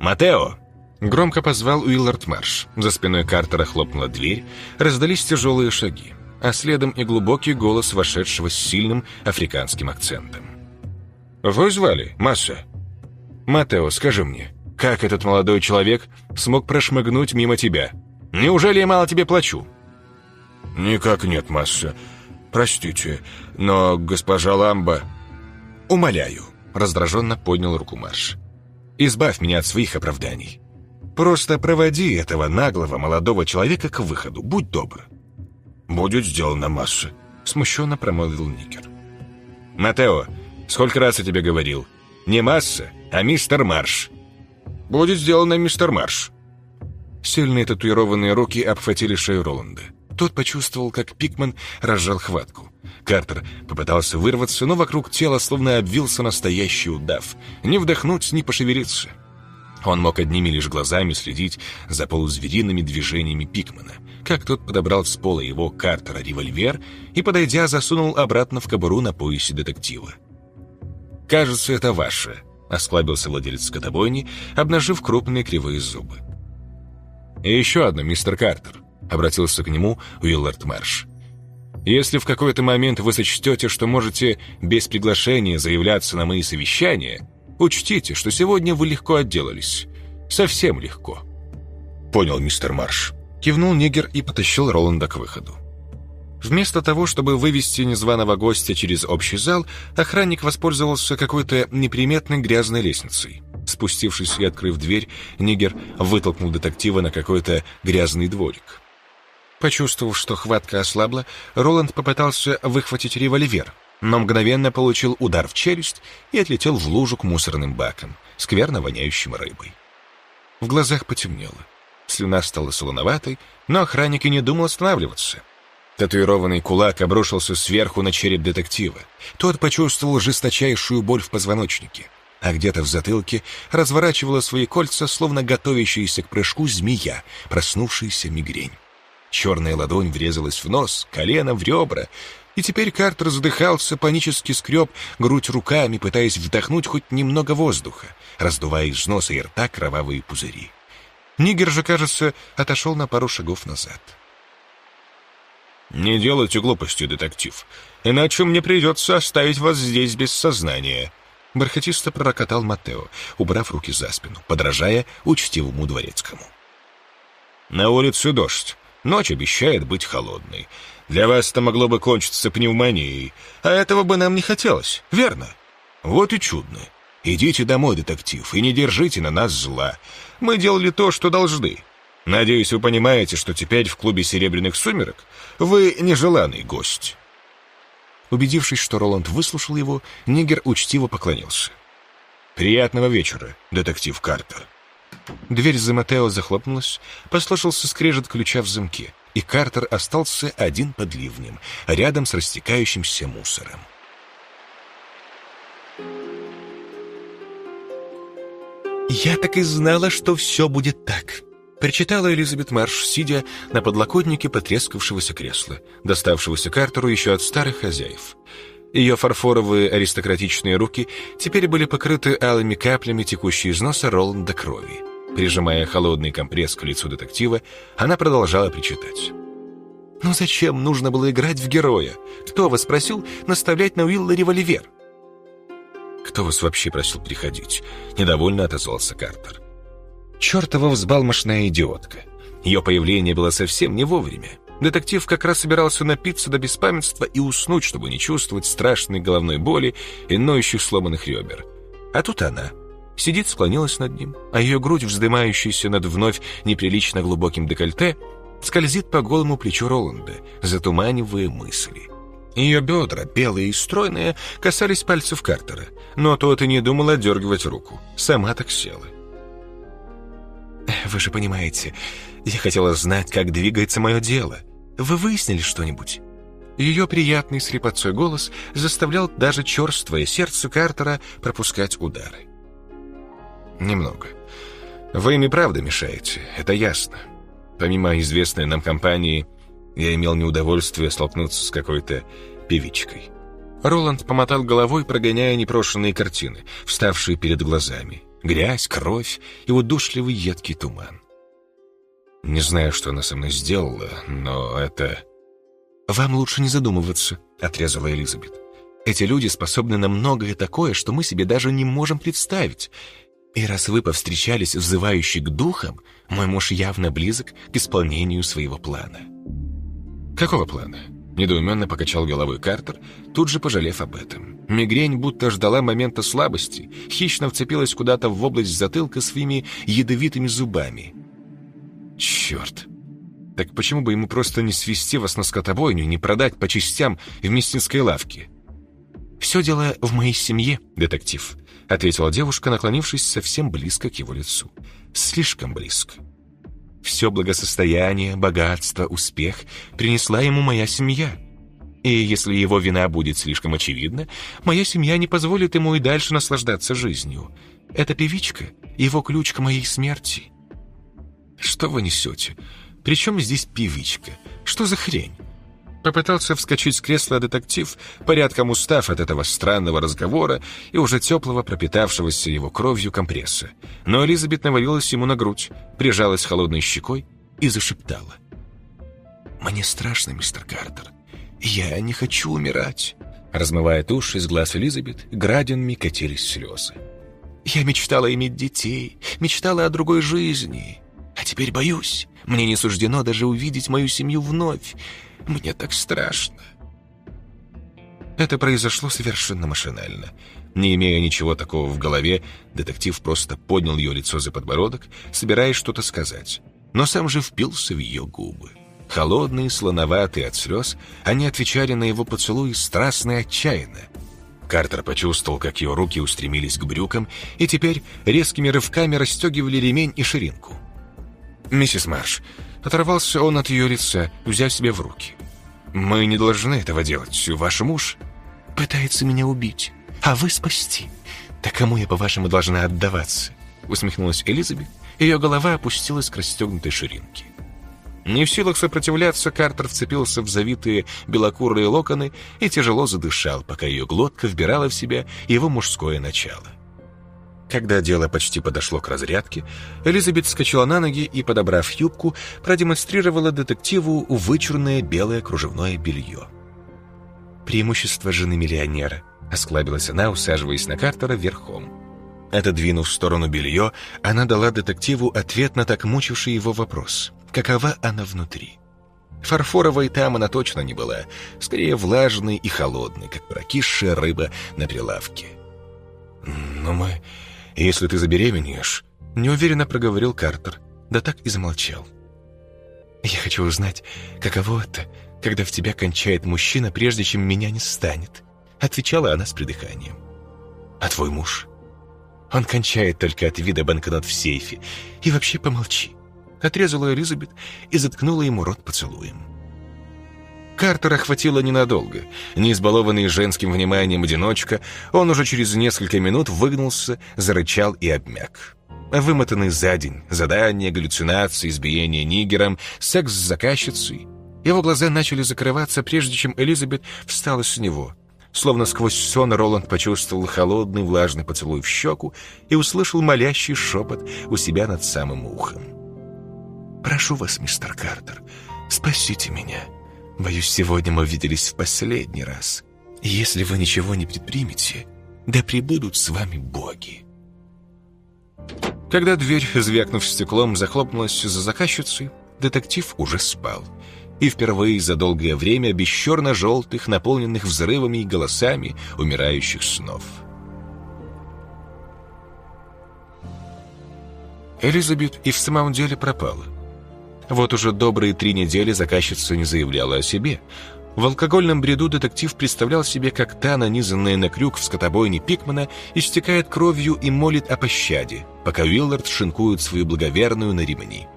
«Матео!» Громко позвал Уиллард Марш. За спиной Картера хлопнула дверь, раздались тяжелые шаги, а следом и глубокий голос вошедшего с сильным африканским акцентом. «Вы звали, Масса?» «Матео, скажи мне, как этот молодой человек смог прошмыгнуть мимо тебя?» Неужели я мало тебе плачу?» «Никак нет, Масса. Простите, но госпожа Ламба...» «Умоляю», — раздраженно поднял руку Марш. «Избавь меня от своих оправданий. Просто проводи этого наглого молодого человека к выходу. Будь добр». «Будет сделано, Масса», — смущенно промолвил Никер. «Матео, сколько раз я тебе говорил? Не Масса, а мистер Марш». «Будет сделано, мистер Марш», Сильные татуированные руки обхватили шею Роланда. Тот почувствовал, как Пикман разжал хватку. Картер попытался вырваться, но вокруг тела словно обвился настоящий удав. Не вдохнуть, ни пошевелиться. Он мог одними лишь глазами следить за полузвериными движениями Пикмана, как тот подобрал с пола его Картера револьвер и, подойдя, засунул обратно в кобуру на поясе детектива. «Кажется, это ваше», — осклабился владелец скотобойни, обнажив крупные кривые зубы. «И еще одно, мистер Картер», — обратился к нему Уиллард Марш. «Если в какой-то момент вы сочтете, что можете без приглашения заявляться на мои совещания, учтите, что сегодня вы легко отделались. Совсем легко». «Понял, мистер Марш», — кивнул Нигер и потащил Роланда к выходу. Вместо того, чтобы вывести незваного гостя через общий зал, охранник воспользовался какой-то неприметной грязной лестницей. Спустившись и открыв дверь, Нигер вытолкнул детектива на какой-то грязный дворик. Почувствовав, что хватка ослабла, Роланд попытался выхватить револьвер, но мгновенно получил удар в челюсть и отлетел в лужу к мусорным бакам, скверно воняющим рыбой. В глазах потемнело. Слюна стала солоноватой, но охранник и не думал останавливаться. Татуированный кулак обрушился сверху на череп детектива. Тот почувствовал жесточайшую боль в позвоночнике а где-то в затылке разворачивала свои кольца, словно готовящаяся к прыжку змея, проснувшаяся мигрень. Черная ладонь врезалась в нос, колено в ребра, и теперь Картер задыхался, панически скреб грудь руками, пытаясь вдохнуть хоть немного воздуха, раздувая из носа и рта кровавые пузыри. Нигер же, кажется, отошел на пару шагов назад. «Не делайте глупости, детектив, иначе мне придется оставить вас здесь без сознания», Бархатисто пророкотал Матео, убрав руки за спину, подражая учтивому дворецкому. «На улице дождь. Ночь обещает быть холодной. Для вас это могло бы кончиться пневмонией, а этого бы нам не хотелось, верно? Вот и чудно. Идите домой, детектив, и не держите на нас зла. Мы делали то, что должны. Надеюсь, вы понимаете, что теперь в клубе «Серебряных сумерок» вы нежеланный гость». Убедившись, что Роланд выслушал его, Нигер учтиво поклонился. «Приятного вечера, детектив Картер». Дверь за Матео захлопнулась, послышался скрежет ключа в замке, и Картер остался один под ливнем, рядом с растекающимся мусором. «Я так и знала, что все будет так», — причитала Элизабет Марш, сидя на подлокотнике потрескавшегося кресла, доставшегося Картеру еще от старых хозяев. Ее фарфоровые аристократичные руки теперь были покрыты алыми каплями текущей из носа Роланда крови. Прижимая холодный компресс к лицу детектива, она продолжала причитать. «Ну зачем нужно было играть в героя? Кто вас просил наставлять на Уилла револьвер?» «Кто вас вообще просил приходить?» — недовольно отозвался Картер. «Чертова взбалмошная идиотка. Ее появление было совсем не вовремя. Детектив как раз собирался напиться до беспамятства и уснуть, чтобы не чувствовать страшной головной боли и ноющих сломанных ребер. А тут она. Сидит, склонилась над ним, а ее грудь, вздымающаяся над вновь неприлично глубоким декольте, скользит по голому плечу Роланда, затуманивая мысли. Ее бедра, белые и стройные, касались пальцев Картера, но тот и не думал отдергивать руку. Сама так села. «Вы же понимаете, я хотела знать, как двигается мое дело. Вы выяснили что-нибудь?» Ее приятный слепотцой голос заставлял даже черствое сердце Картера пропускать удары. «Немного. Вы им и правда мешаете, это ясно. Помимо известной нам компании, я имел неудовольствие столкнуться с какой-то певичкой». Роланд помотал головой, прогоняя непрошенные картины, вставшие перед глазами. Грязь, кровь и удушливый едкий туман. Не знаю, что она со мной сделала, но это... «Вам лучше не задумываться», — отрезала Элизабет. «Эти люди способны на многое такое, что мы себе даже не можем представить. И раз вы повстречались взывающий к духам, мой муж явно близок к исполнению своего плана». «Какого плана?» Недоуменно покачал головой Картер, тут же пожалев об этом. Мигрень будто ждала момента слабости, хищно вцепилась куда-то в область затылка своими ядовитыми зубами. Черт! Так почему бы ему просто не свести вас на скотобойню, не продать по частям в мясницкой лавке? «Все дело в моей семье, детектив», — ответила девушка, наклонившись совсем близко к его лицу. «Слишком близко». Все благосостояние, богатство, успех принесла ему моя семья. И если его вина будет слишком очевидна, моя семья не позволит ему и дальше наслаждаться жизнью. Эта певичка — его ключ к моей смерти. Что вы несете? Причем здесь певичка? Что за хрень? Попытался вскочить с кресла детектив, порядком устав от этого странного разговора и уже теплого, пропитавшегося его кровью компресса. Но Элизабет навалилась ему на грудь, прижалась холодной щекой и зашептала. «Мне страшно, мистер Картер. Я не хочу умирать». Размывая тушь из глаз Элизабет, градинами катились слезы. «Я мечтала иметь детей, мечтала о другой жизни. А теперь боюсь. Мне не суждено даже увидеть мою семью вновь. Мне так страшно». Это произошло совершенно машинально. Не имея ничего такого в голове, детектив просто поднял ее лицо за подбородок, собираясь что-то сказать. Но сам же впился в ее губы. Холодные, слоноватые от слез, они отвечали на его поцелуй страстно и отчаянно. Картер почувствовал, как ее руки устремились к брюкам, и теперь резкими рывками расстегивали ремень и ширинку. «Миссис Марш, Оторвался он от ее лица, взяв себя в руки. «Мы не должны этого делать. Ваш муж пытается меня убить, а вы спасти. Так кому я, по-вашему, должна отдаваться?» Усмехнулась Элизабет. Ее голова опустилась к расстегнутой ширинке. Не в силах сопротивляться, Картер вцепился в завитые белокурые локоны и тяжело задышал, пока ее глотка вбирала в себя его мужское начало. Когда дело почти подошло к разрядке, Элизабет вскочила на ноги и, подобрав юбку, продемонстрировала детективу вычурное белое кружевное белье. «Преимущество жены миллионера», — осклабилась она, усаживаясь на Картера верхом. Отодвинув в сторону белье, она дала детективу ответ на так мучивший его вопрос. Какова она внутри? Фарфоровой там она точно не была, скорее влажной и холодной, как прокисшая рыба на прилавке. «Но мы... Если ты забеременеешь...» Неуверенно проговорил Картер, да так и замолчал. «Я хочу узнать, каково это, когда в тебя кончает мужчина, прежде чем меня не станет», отвечала она с придыханием. «А твой муж?» «Он кончает только от вида банкнот в сейфе. И вообще помолчи», отрезала Элизабет и заткнула ему рот поцелуем. Картера хватило ненадолго. Не избалованный женским вниманием одиночка, он уже через несколько минут выгнулся, зарычал и обмяк. Вымотанный за день, задания, галлюцинации, избиение нигером, секс с заказчицей. Его глаза начали закрываться, прежде чем Элизабет встала с него. Словно сквозь сон Роланд почувствовал холодный влажный поцелуй в щеку и услышал молящий шепот у себя над самым ухом. «Прошу вас, мистер Картер, спасите меня». Боюсь, сегодня мы виделись в последний раз. Если вы ничего не предпримете, да пребудут с вами боги». Когда дверь, звякнув стеклом, захлопнулась за заказчицей, детектив уже спал. И впервые за долгое время без черно-желтых, наполненных взрывами и голосами умирающих снов. Элизабет и в самом деле пропала. Вот уже добрые три недели заказчица не заявляла о себе. В алкогольном бреду детектив представлял себе, как та, нанизанная на крюк в скотобойне Пикмана, истекает кровью и молит о пощаде, пока Уиллард шинкует свою благоверную на ремни.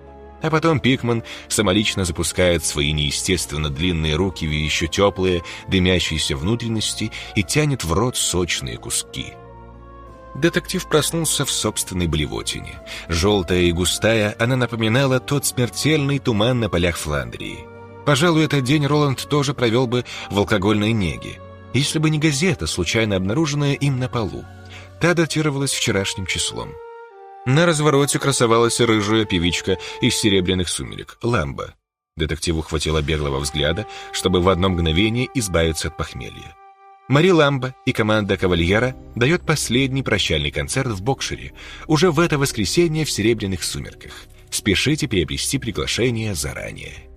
А потом Пикман самолично запускает свои неестественно длинные руки в еще теплые, дымящиеся внутренности и тянет в рот сочные куски. Детектив проснулся в собственной блевотине. Желтая и густая, она напоминала тот смертельный туман на полях Фландрии. Пожалуй, этот день Роланд тоже провел бы в алкогольной неге, если бы не газета, случайно обнаруженная им на полу. Та датировалась вчерашним числом. На развороте красовалась рыжая певичка из серебряных сумерек, Ламба. Детективу хватило беглого взгляда, чтобы в одно мгновение избавиться от похмелья. Мари Ламба и команда Кавальера дает последний прощальный концерт в Бокшере уже в это воскресенье в «Серебряных сумерках». Спешите приобрести приглашение заранее.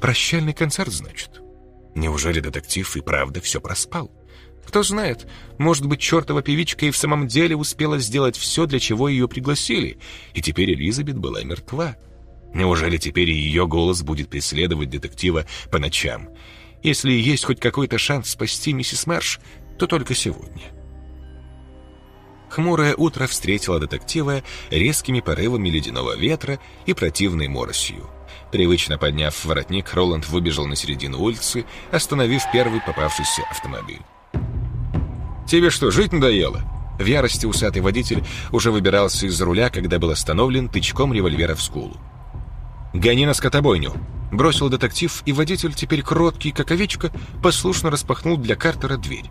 Прощальный концерт, значит? Неужели детектив и правда все проспал? Кто знает, может быть, чертова певичка и в самом деле успела сделать все, для чего ее пригласили, и теперь Элизабет была мертва. Неужели теперь ее голос будет преследовать детектива по ночам? Если есть хоть какой-то шанс спасти миссис Марш, то только сегодня. Хмурое утро встретило детектива резкими порывами ледяного ветра и противной моросью. Привычно подняв воротник, Роланд выбежал на середину улицы, остановив первый попавшийся автомобиль. «Тебе что, жить надоело?» В ярости усатый водитель уже выбирался из-за руля, когда был остановлен тычком револьвера в скулу. «Гони на скотобойню!» Бросил детектив, и водитель, теперь кроткий, как овечка, послушно распахнул для Картера дверь.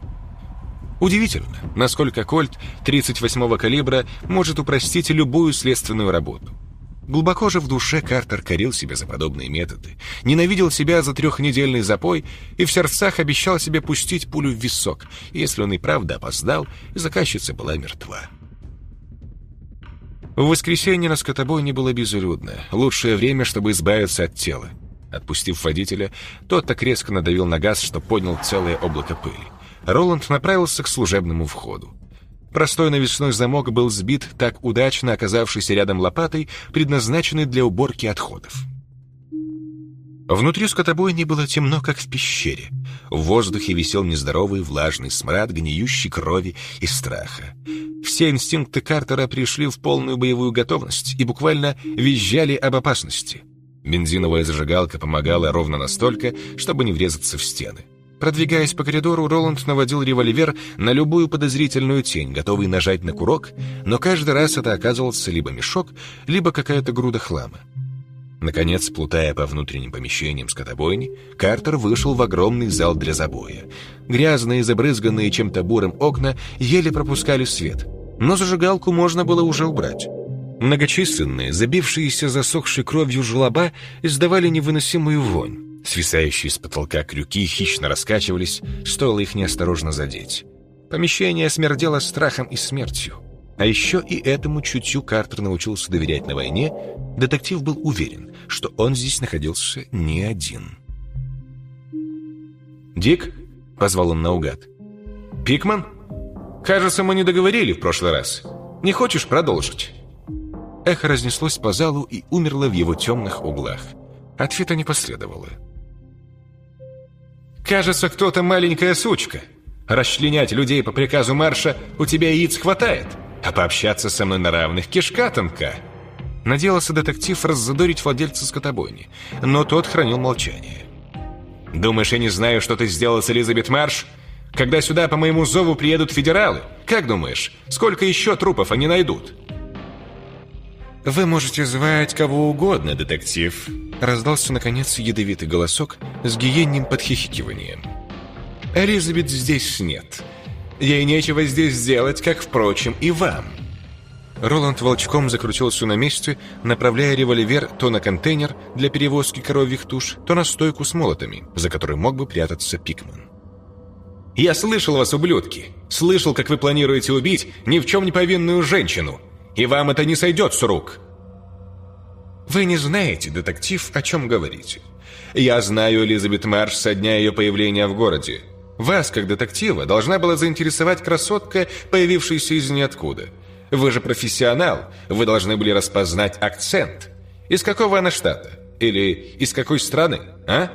Удивительно, насколько кольт 38-го калибра может упростить любую следственную работу. Глубоко же в душе Картер корил себя за подобные методы, ненавидел себя за трехнедельный запой и в сердцах обещал себе пустить пулю в висок, если он и правда опоздал, и заказчица была мертва. В воскресенье на скотобойне было безлюдно. Лучшее время, чтобы избавиться от тела. Отпустив водителя, тот так резко надавил на газ, что поднял целое облако пыли. Роланд направился к служебному входу. Простой навесной замок был сбит так удачно оказавшийся рядом лопатой, предназначенной для уборки отходов. Внутри скотобойни было темно, как в пещере. В воздухе висел нездоровый влажный смрад гниющей крови и страха. Все инстинкты Картера пришли в полную боевую готовность и буквально визжали об опасности. Бензиновая зажигалка помогала ровно настолько, чтобы не врезаться в стены. Продвигаясь по коридору, Роланд наводил револьвер на любую подозрительную тень, готовый нажать на курок, но каждый раз это оказывался либо мешок, либо какая-то груда хлама. Наконец, плутая по внутренним помещениям скотобойни, Картер вышел в огромный зал для забоя. Грязные, забрызганные чем-то бурым окна еле пропускали свет, но зажигалку можно было уже убрать. Многочисленные, забившиеся засохшей кровью желоба, издавали невыносимую вонь. Свисающие с потолка крюки хищно раскачивались, стоило их неосторожно задеть. Помещение смердело страхом и смертью. А еще и этому чутью Картер научился доверять на войне, детектив был уверен, что он здесь находился не один. «Дик?» — позвал он наугад. «Пикман?» Кажется, мы не договорили в прошлый раз. Не хочешь продолжить?» Эхо разнеслось по залу и умерло в его темных углах. Ответа не последовало. «Кажется, кто-то маленькая сучка. Расчленять людей по приказу марша у тебя яиц хватает, а пообщаться со мной на равных кишка тонка». Надеялся детектив раззадорить владельца скотобойни, но тот хранил молчание. «Думаешь, я не знаю, что ты сделал с Элизабет Марш? Когда сюда по моему зову приедут федералы, как думаешь, сколько еще трупов они найдут?» «Вы можете звать кого угодно, детектив», — раздался, наконец, ядовитый голосок с гиенним подхихикиванием. «Элизабет здесь нет. Ей нечего здесь делать, как, впрочем, и вам». Роланд волчком закрутился на месте, направляя револьвер то на контейнер для перевозки коровьих туш, то на стойку с молотами, за которой мог бы прятаться Пикман. «Я слышал вас, ублюдки! Слышал, как вы планируете убить ни в чем не повинную женщину! И вам это не сойдет с рук!» «Вы не знаете, детектив, о чем говорите. Я знаю Элизабет Марш со дня ее появления в городе. Вас, как детектива, должна была заинтересовать красотка, появившаяся из ниоткуда. Вы же профессионал, вы должны были распознать акцент. Из какого она штата? Или из какой страны, а?»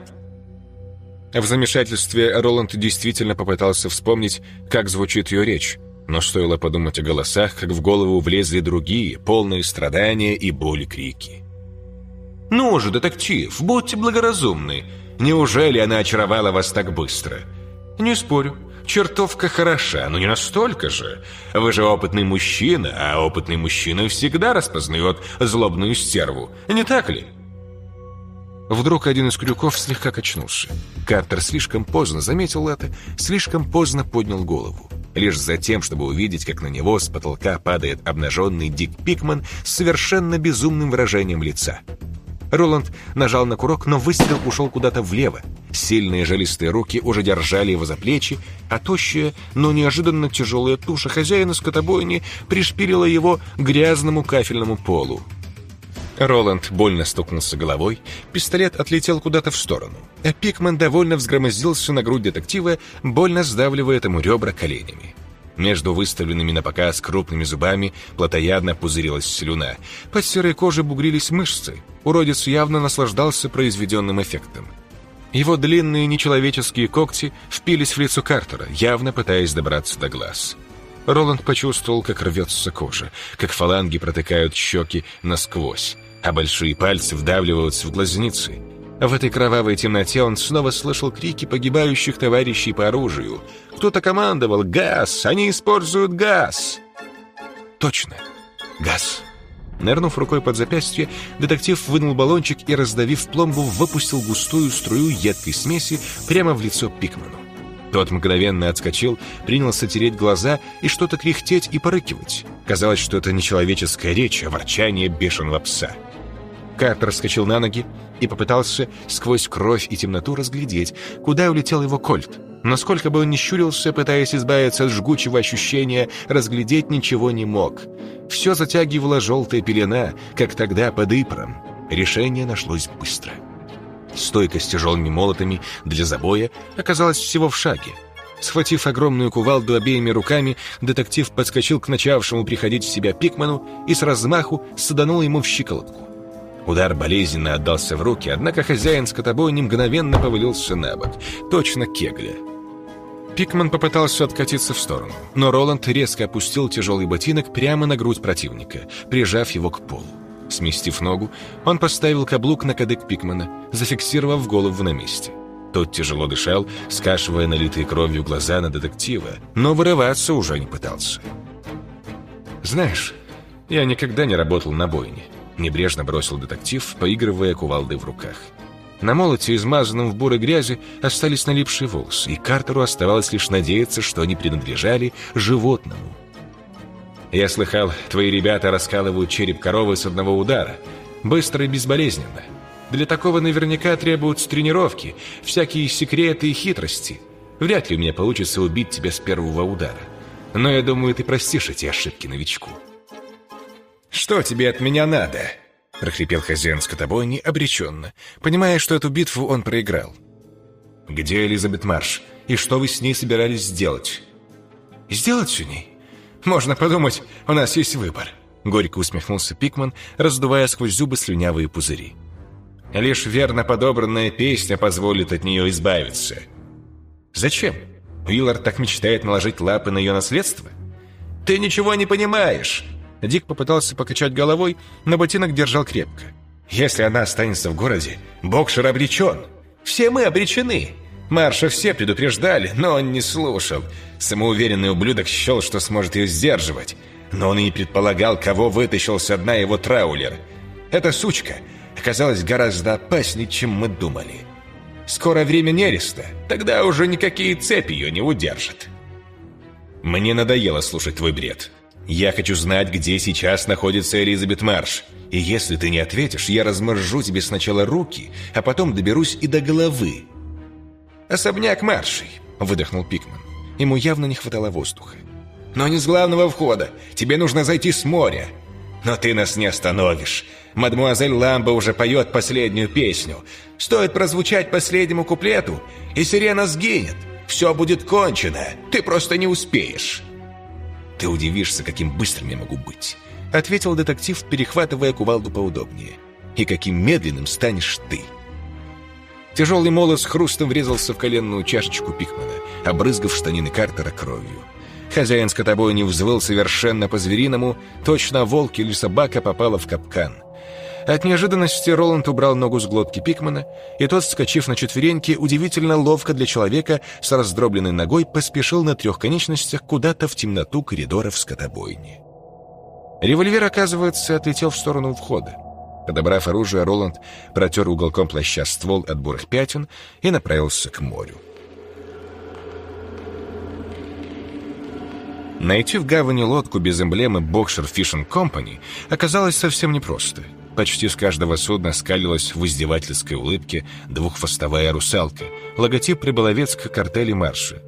В замешательстве Роланд действительно попытался вспомнить, как звучит ее речь, но стоило подумать о голосах, как в голову влезли другие, полные страдания и боли крики. «Ну же, детектив, будьте благоразумны. Неужели она очаровала вас так быстро?» «Не спорю. Чертовка хороша, но не настолько же. Вы же опытный мужчина, а опытный мужчина всегда распознает злобную стерву. Не так ли?» Вдруг один из крюков слегка качнулся. Картер слишком поздно заметил это, слишком поздно поднял голову. Лишь за тем, чтобы увидеть, как на него с потолка падает обнаженный Дик Пикман с совершенно безумным выражением лица. Роланд нажал на курок, но выстрел ушел куда-то влево. Сильные жилистые руки уже держали его за плечи, а тощая, но неожиданно тяжелая туша хозяина скотобойни пришпилила его к грязному кафельному полу. Роланд больно стукнулся головой, пистолет отлетел куда-то в сторону, а Пикман довольно взгромоздился на грудь детектива, больно сдавливая ему ребра коленями. Между выставленными на показ крупными зубами плотоядно пузырилась слюна. Под серой кожей бугрились мышцы. Уродец явно наслаждался произведенным эффектом. Его длинные нечеловеческие когти впились в лицо Картера, явно пытаясь добраться до глаз. Роланд почувствовал, как рвется кожа, как фаланги протыкают щеки насквозь, а большие пальцы вдавливаются в глазницы. В этой кровавой темноте он снова слышал крики погибающих товарищей по оружию. Кто-то командовал «Газ! Они используют газ!» Точно, газ. Нырнув рукой под запястье, детектив вынул баллончик и, раздавив пломбу, выпустил густую струю едкой смеси прямо в лицо Пикману. Тот мгновенно отскочил, принялся тереть глаза и что-то кряхтеть и порыкивать. Казалось, что это не человеческая речь, а ворчание бешеного пса. Картер вскочил на ноги и попытался сквозь кровь и темноту разглядеть, куда улетел его кольт. Насколько бы он ни щурился, пытаясь избавиться от жгучего ощущения, разглядеть ничего не мог. Все затягивала желтая пелена, как тогда под Ипром. Решение нашлось быстро. Стойка с тяжелыми молотами для забоя оказалась всего в шаге. Схватив огромную кувалду обеими руками, детектив подскочил к начавшему приходить в себя Пикману и с размаху саданул ему в щиколотку. Удар болезненно отдался в руки, однако хозяин скотобойни мгновенно повалился на бок, точно кегля. Пикман попытался откатиться в сторону, но Роланд резко опустил тяжелый ботинок прямо на грудь противника, прижав его к полу. Сместив ногу, он поставил каблук на кадык Пикмана, зафиксировав голову на месте. Тот тяжело дышал, скашивая налитые кровью глаза на детектива, но вырываться уже не пытался. «Знаешь, я никогда не работал на бойне», — небрежно бросил детектив, поигрывая кувалдой в руках. На молоте, измазанном в бурой грязи, остались налипшие волосы, и Картеру оставалось лишь надеяться, что они принадлежали животному — я слыхал, твои ребята раскалывают череп коровы с одного удара. Быстро и безболезненно. Для такого наверняка требуются тренировки, всякие секреты и хитрости. Вряд ли у меня получится убить тебя с первого удара. Но я думаю, ты простишь эти ошибки новичку. «Что тебе от меня надо?» — прохрипел хозяин скотобойни обреченно, понимая, что эту битву он проиграл. «Где Элизабет Марш? И что вы с ней собирались сделать?» Сделать с ней? Можно подумать, у нас есть выбор. Горько усмехнулся Пикман, раздувая сквозь зубы слюнявые пузыри. Лишь верно подобранная песня позволит от нее избавиться. Зачем? Уиллард так мечтает наложить лапы на ее наследство? Ты ничего не понимаешь. Дик попытался покачать головой, но ботинок держал крепко. Если она останется в городе, Бокшер обречен. Все мы обречены. Марша все предупреждали, но он не слушал. Самоуверенный ублюдок счел, что сможет ее сдерживать. Но он и не предполагал, кого вытащил со дна его траулер. Эта сучка оказалась гораздо опаснее, чем мы думали. Скоро время нереста, тогда уже никакие цепи ее не удержат. Мне надоело слушать твой бред. Я хочу знать, где сейчас находится Элизабет Марш. И если ты не ответишь, я разморжу тебе сначала руки, а потом доберусь и до головы. «Особняк Маршей», — выдохнул Пикман. Ему явно не хватало воздуха. «Но не с главного входа. Тебе нужно зайти с моря. Но ты нас не остановишь. Мадмуазель Ламба уже поет последнюю песню. Стоит прозвучать последнему куплету, и сирена сгинет. Все будет кончено. Ты просто не успеешь». «Ты удивишься, каким быстрым я могу быть», — ответил детектив, перехватывая кувалду поудобнее. «И каким медленным станешь ты». Тяжелый молот с хрустом врезался в коленную чашечку Пикмана, обрызгав штанины Картера кровью. Хозяин скотобойни взвыл совершенно по-звериному, точно волк или собака попала в капкан. От неожиданности Роланд убрал ногу с глотки Пикмана, и тот, скачив на четвереньки, удивительно ловко для человека с раздробленной ногой поспешил на трех конечностях куда-то в темноту коридоров скотобойни. Револьвер, оказывается, отлетел в сторону входа. Подобрав оружие, Роланд протер уголком плаща ствол от бурых пятен и направился к морю. Найти в гавани лодку без эмблемы Бокшер Fishing Company оказалось совсем непросто. Почти с каждого судна скалилась в издевательской улыбке двухфастовая русалка, логотип Приболовецка картели марша.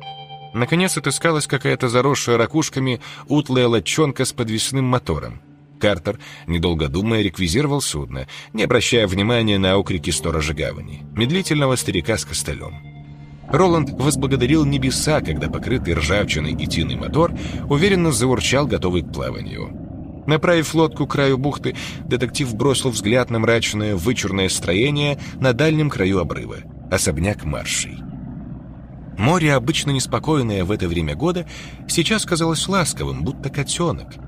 Наконец отыскалась какая-то заросшая ракушками утлая лодчонка с подвесным мотором. Картер, недолго думая, реквизировал судно, не обращая внимания на окрики сторожа гавани, медлительного старика с костылем. Роланд возблагодарил небеса, когда покрытый ржавчиной и тиной мотор уверенно заурчал, готовый к плаванию. Направив лодку к краю бухты, детектив бросил взгляд на мрачное, вычурное строение на дальнем краю обрыва — особняк маршей. Море, обычно неспокойное в это время года, сейчас казалось ласковым, будто котенок —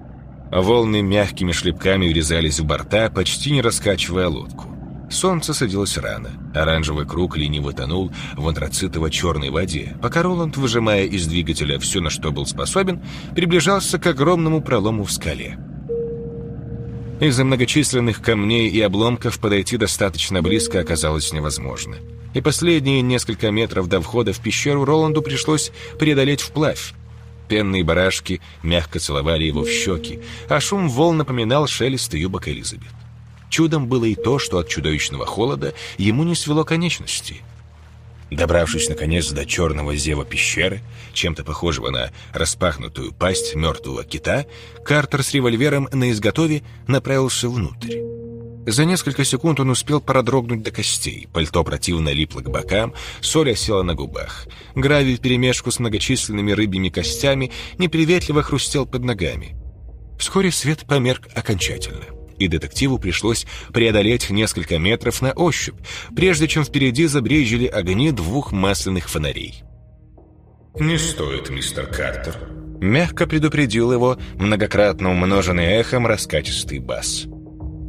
Волны мягкими шлепками врезались в борта, почти не раскачивая лодку. Солнце садилось рано. Оранжевый круг лениво тонул в антрацитово-черной воде, пока Роланд, выжимая из двигателя все, на что был способен, приближался к огромному пролому в скале. Из-за многочисленных камней и обломков подойти достаточно близко оказалось невозможно. И последние несколько метров до входа в пещеру Роланду пришлось преодолеть вплавь, Пенные барашки мягко целовали его в щеки, а шум волн напоминал шелест юбок Элизабет. Чудом было и то, что от чудовищного холода ему не свело конечности. Добравшись, наконец, до черного зева пещеры, чем-то похожего на распахнутую пасть мертвого кита, Картер с револьвером на изготове направился внутрь. За несколько секунд он успел продрогнуть до костей. Пальто противно липло к бокам, соль осела на губах. Гравий вперемешку с многочисленными рыбьими костями неприветливо хрустел под ногами. Вскоре свет померк окончательно, и детективу пришлось преодолеть несколько метров на ощупь, прежде чем впереди забрежили огни двух масляных фонарей. «Не стоит, мистер Картер», — мягко предупредил его многократно умноженный эхом раскатистый бас.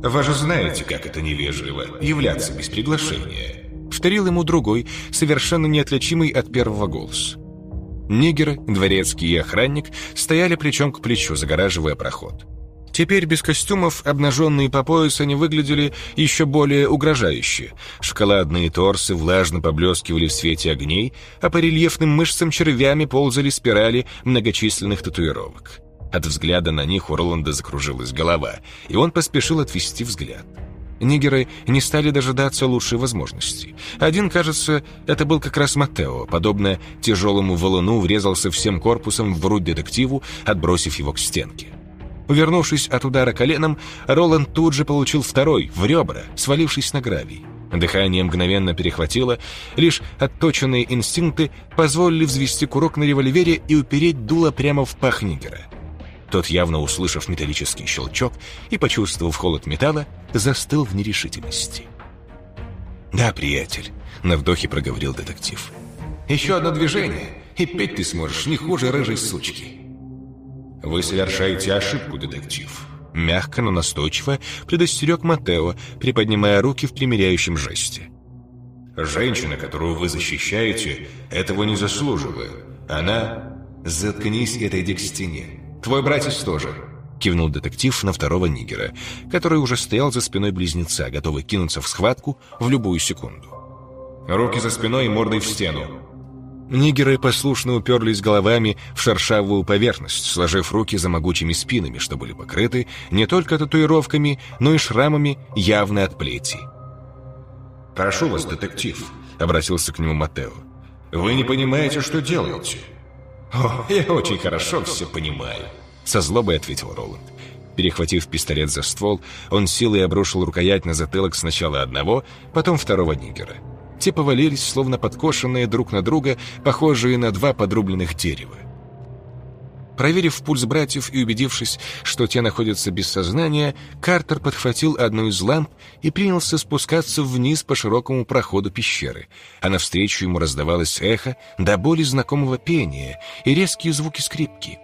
Вы же знаете, как это невежливо — являться без приглашения. Вторил ему другой, совершенно неотличимый от первого голос. Нигеры, дворецкий и охранник стояли плечом к плечу, загораживая проход. Теперь без костюмов, обнаженные по пояс, они выглядели еще более угрожающе. Шоколадные торсы влажно поблескивали в свете огней, а по рельефным мышцам червями ползали спирали многочисленных татуировок. От взгляда на них у Роланда закружилась голова, и он поспешил отвести взгляд. Нигеры не стали дожидаться лучшей возможности. Один, кажется, это был как раз Матео, подобно тяжелому валуну, врезался всем корпусом в грудь детективу, отбросив его к стенке. Увернувшись от удара коленом, Роланд тут же получил второй, в ребра, свалившись на гравий. Дыхание мгновенно перехватило, лишь отточенные инстинкты позволили взвести курок на револьвере и упереть дуло прямо в пах Нигера. Тот, явно услышав металлический щелчок и почувствовав холод металла, застыл в нерешительности. «Да, приятель», — на вдохе проговорил детектив. «Еще одно движение, и петь ты сможешь не хуже рыжей сучки». «Вы совершаете ошибку, детектив», Мягко, но настойчиво предостерег Матео, приподнимая руки в примиряющем жесте. «Женщина, которую вы защищаете, этого не заслуживает. Она...» «Заткнись и отойди к стене. Твой братец тоже», — кивнул детектив на второго нигера, который уже стоял за спиной близнеца, готовый кинуться в схватку в любую секунду. «Руки за спиной и мордой в стену. Нигеры послушно уперлись головами в шершавую поверхность, сложив руки за могучими спинами, что были покрыты не только татуировками, но и шрамами явно от плети. «Прошу вас, детектив», — обратился к нему Матео. «Вы не понимаете, что делаете?» «О, я очень хорошо все понимаю», — со злобой ответил Роланд. Перехватив пистолет за ствол, он силой обрушил рукоять на затылок сначала одного, потом второго нигера. Те повалились, словно подкошенные друг на друга, похожие на два подрубленных дерева. Проверив пульс братьев и убедившись, что те находятся без сознания, Картер подхватил одну из ламп и принялся спускаться вниз по широкому проходу пещеры, а навстречу ему раздавалось эхо до боли знакомого пения и резкие звуки скрипки.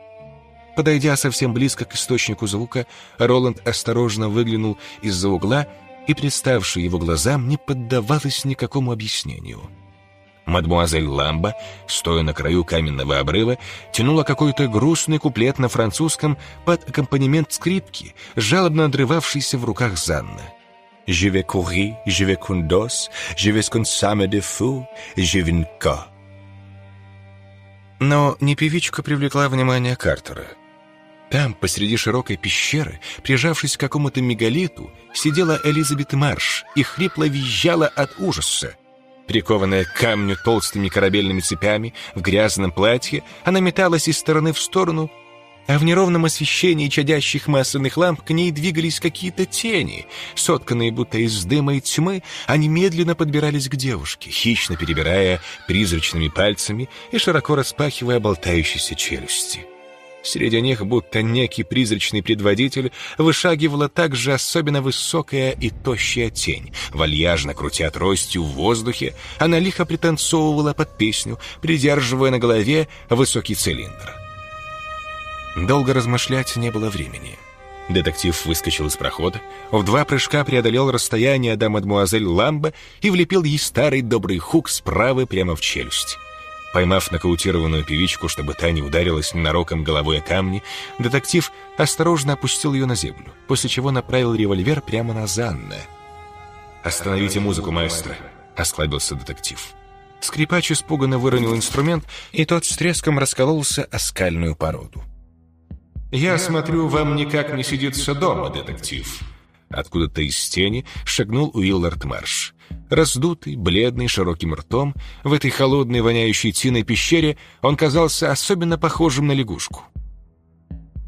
Подойдя совсем близко к источнику звука, Роланд осторожно выглянул из-за угла и представшее его глазам не поддавалось никакому объяснению. Мадмуазель Ламба, стоя на краю каменного обрыва, тянула какой-то грустный куплет на французском под аккомпанемент скрипки, жалобно отрывавшийся в руках Занна. «Je vais courir, je vais condos, je vais consommer de fou, je vais Но не певичка привлекла внимание Картера. Там, посреди широкой пещеры, прижавшись к какому-то мегалиту, сидела Элизабет Марш и хрипло визжала от ужаса. Прикованная к камню толстыми корабельными цепями, в грязном платье, она металась из стороны в сторону, а в неровном освещении чадящих масляных ламп к ней двигались какие-то тени, сотканные будто из дыма и тьмы, они медленно подбирались к девушке, хищно перебирая призрачными пальцами и широко распахивая болтающиеся челюсти. Среди них, будто некий призрачный предводитель, вышагивала также особенно высокая и тощая тень. Вальяжно крутя тростью в воздухе, она лихо пританцовывала под песню, придерживая на голове высокий цилиндр. Долго размышлять не было времени. Детектив выскочил из прохода, в два прыжка преодолел расстояние до мадмуазель Ламбо и влепил ей старый добрый хук справа прямо в челюсть. Поймав нокаутированную певичку, чтобы та не ударилась ненароком головой о камни, детектив осторожно опустил ее на землю, после чего направил револьвер прямо на Занна. «Остановите музыку, маэстро», — осклабился детектив. Скрипач испуганно выронил инструмент, и тот с треском раскололся о скальную породу. «Я смотрю, вам никак не сидится дома, детектив». Откуда-то из тени шагнул Уиллард Марш. Раздутый, бледный, широким ртом, в этой холодной, воняющей тиной пещере он казался особенно похожим на лягушку.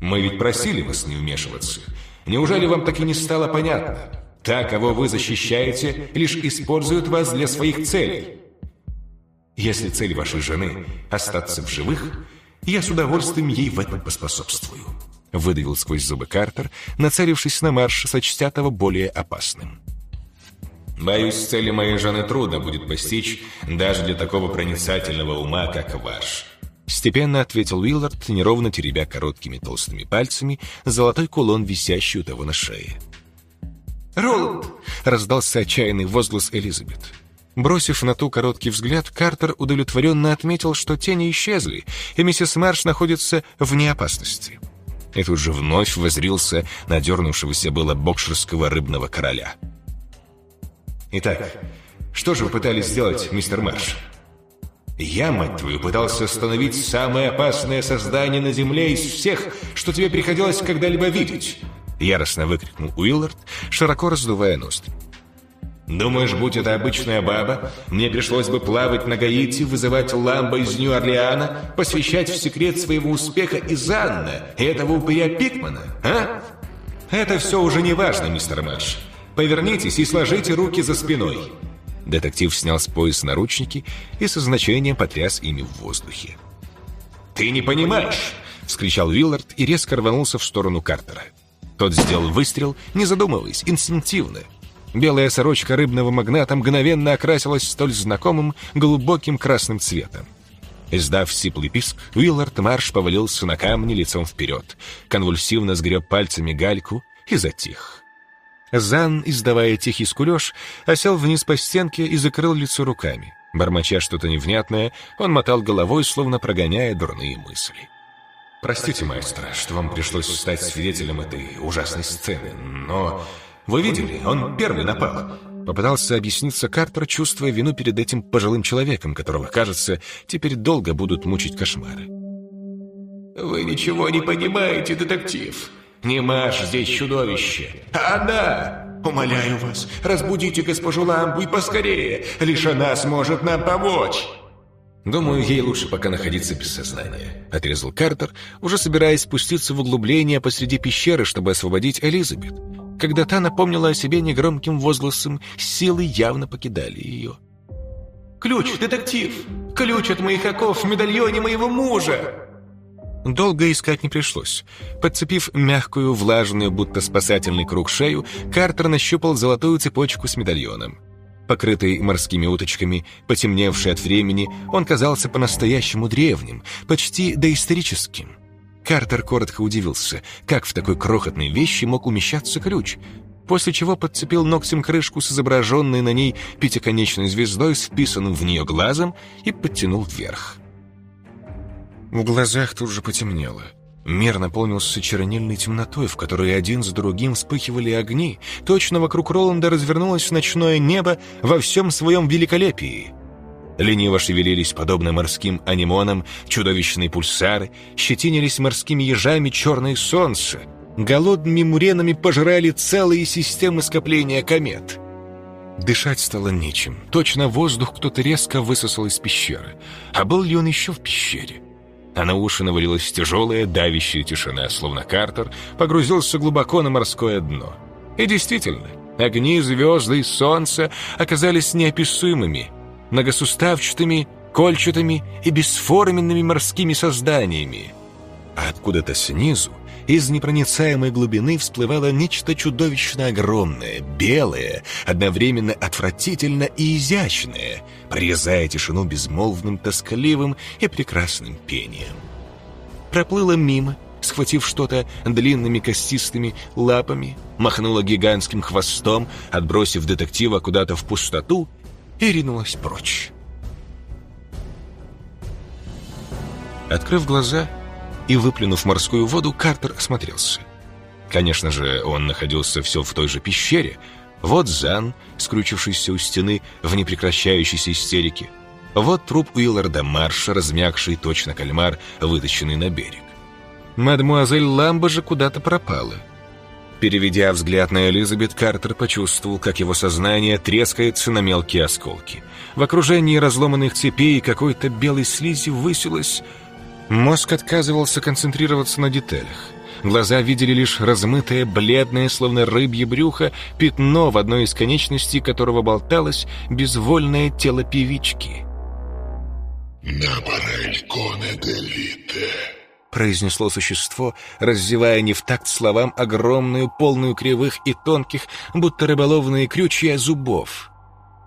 «Мы ведь просили вас не вмешиваться. Неужели вам так и не стало понятно? Та, кого вы защищаете, лишь использует вас для своих целей. Если цель вашей жены — остаться в живых, я с удовольствием ей в этом поспособствую». Выдавил сквозь зубы Картер, нацелившись на марш, сочтя того более опасным. Боюсь, цели моей жены трудно будет постичь даже для такого проницательного ума, как ваш. Степенно ответил Уиллард, неровно теребя короткими толстыми пальцами золотой кулон, висящий у того на шее. «Роланд!» — раздался отчаянный возглас Элизабет. Бросив на ту короткий взгляд, Картер удовлетворенно отметил, что тени исчезли, и миссис Марш находится вне опасности. И тут же вновь возрился на дернувшегося было бокшерского рыбного короля — Итак, что же вы пытались сделать, мистер Марш? Я, мать твою, пытался остановить самое опасное создание на Земле из всех, что тебе приходилось когда-либо видеть. Яростно выкрикнул Уиллард, широко раздувая ноздри. Думаешь, будь это обычная баба, мне пришлось бы плавать на Гаити, вызывать Ламбо из Нью-Орлеана, посвящать в секрет своего успеха из Анна, этого упыря Пикмана, а? Это все уже не важно, мистер Марш. Повернитесь и сложите руки за спиной. Детектив снял с пояса наручники и со значением потряс ими в воздухе. «Ты не понимаешь!» — вскричал Виллард и резко рванулся в сторону Картера. Тот сделал выстрел, не задумываясь, инстинктивно. Белая сорочка рыбного магната мгновенно окрасилась столь знакомым глубоким красным цветом. Издав сиплый писк, Уиллард Марш повалился на камни лицом вперед, конвульсивно сгреб пальцами гальку и затих. Зан, издавая тихий скулеж, осел вниз по стенке и закрыл лицо руками. Бормоча что-то невнятное, он мотал головой, словно прогоняя дурные мысли. «Простите, маэстро, что вам пришлось стать свидетелем этой ужасной сцены, но вы видели, он первый напал». Попытался объясниться Картер, чувствуя вину перед этим пожилым человеком, которого, кажется, теперь долго будут мучить кошмары. «Вы ничего не понимаете, детектив. Не Маш здесь чудовище, а она! Умоляю вас, разбудите госпожу Ламбу и поскорее, лишь она сможет нам помочь!» «Думаю, ей лучше пока находиться без сознания», — отрезал Картер, уже собираясь спуститься в углубление посреди пещеры, чтобы освободить Элизабет. Когда та напомнила о себе негромким возгласом, силы явно покидали ее. «Ключ, детектив! Ключ от моих оков в медальоне моего мужа!» Долго искать не пришлось. Подцепив мягкую, влажную, будто спасательный круг шею, Картер нащупал золотую цепочку с медальоном. Покрытый морскими уточками, потемневший от времени, он казался по-настоящему древним, почти доисторическим. Картер коротко удивился, как в такой крохотной вещи мог умещаться ключ, после чего подцепил ногтем крышку с изображенной на ней пятиконечной звездой вписанным в нее глазом и подтянул вверх. В глазах тут же потемнело. Мир наполнился чернильной темнотой, в которой один за другим вспыхивали огни. Точно вокруг Роланда развернулось ночное небо во всем своем великолепии. Лениво шевелились, подобно морским анимонам, чудовищные пульсары, щетинились морскими ежами черные солнца, голодными муренами пожирали целые системы скопления комет. Дышать стало нечем. Точно воздух кто-то резко высосал из пещеры. А был ли он еще в пещере? А на уши навалилась тяжелая, давящая тишина, словно Картер погрузился глубоко на морское дно. И действительно, огни, звезды и солнце оказались неописуемыми, многосуставчатыми, кольчатыми и бесформенными морскими созданиями. А откуда-то снизу из непроницаемой глубины всплывало нечто чудовищно огромное, белое, одновременно отвратительно и изящное, прорезая тишину безмолвным, тоскливым и прекрасным пением. Проплыло мимо, схватив что-то длинными костистыми лапами, махнула гигантским хвостом, отбросив детектива куда-то в пустоту и ринулась прочь. Открыв глаза, и, выплюнув морскую воду, Картер осмотрелся. Конечно же, он находился все в той же пещере. Вот Зан, скручившийся у стены в непрекращающейся истерике. Вот труп Уилларда Марша, размягший точно кальмар, вытащенный на берег. Мадемуазель Ламба же куда-то пропала. Переведя взгляд на Элизабет, Картер почувствовал, как его сознание трескается на мелкие осколки. В окружении разломанных цепей какой-то белой слизи высилась Мозг отказывался концентрироваться на деталях. Глаза видели лишь размытое, бледное, словно рыбье брюхо, пятно, в одной из конечностей которого болталось безвольное тело певички. произнесло существо, раздевая не в такт словам огромную, полную кривых и тонких, будто рыболовные крючья зубов.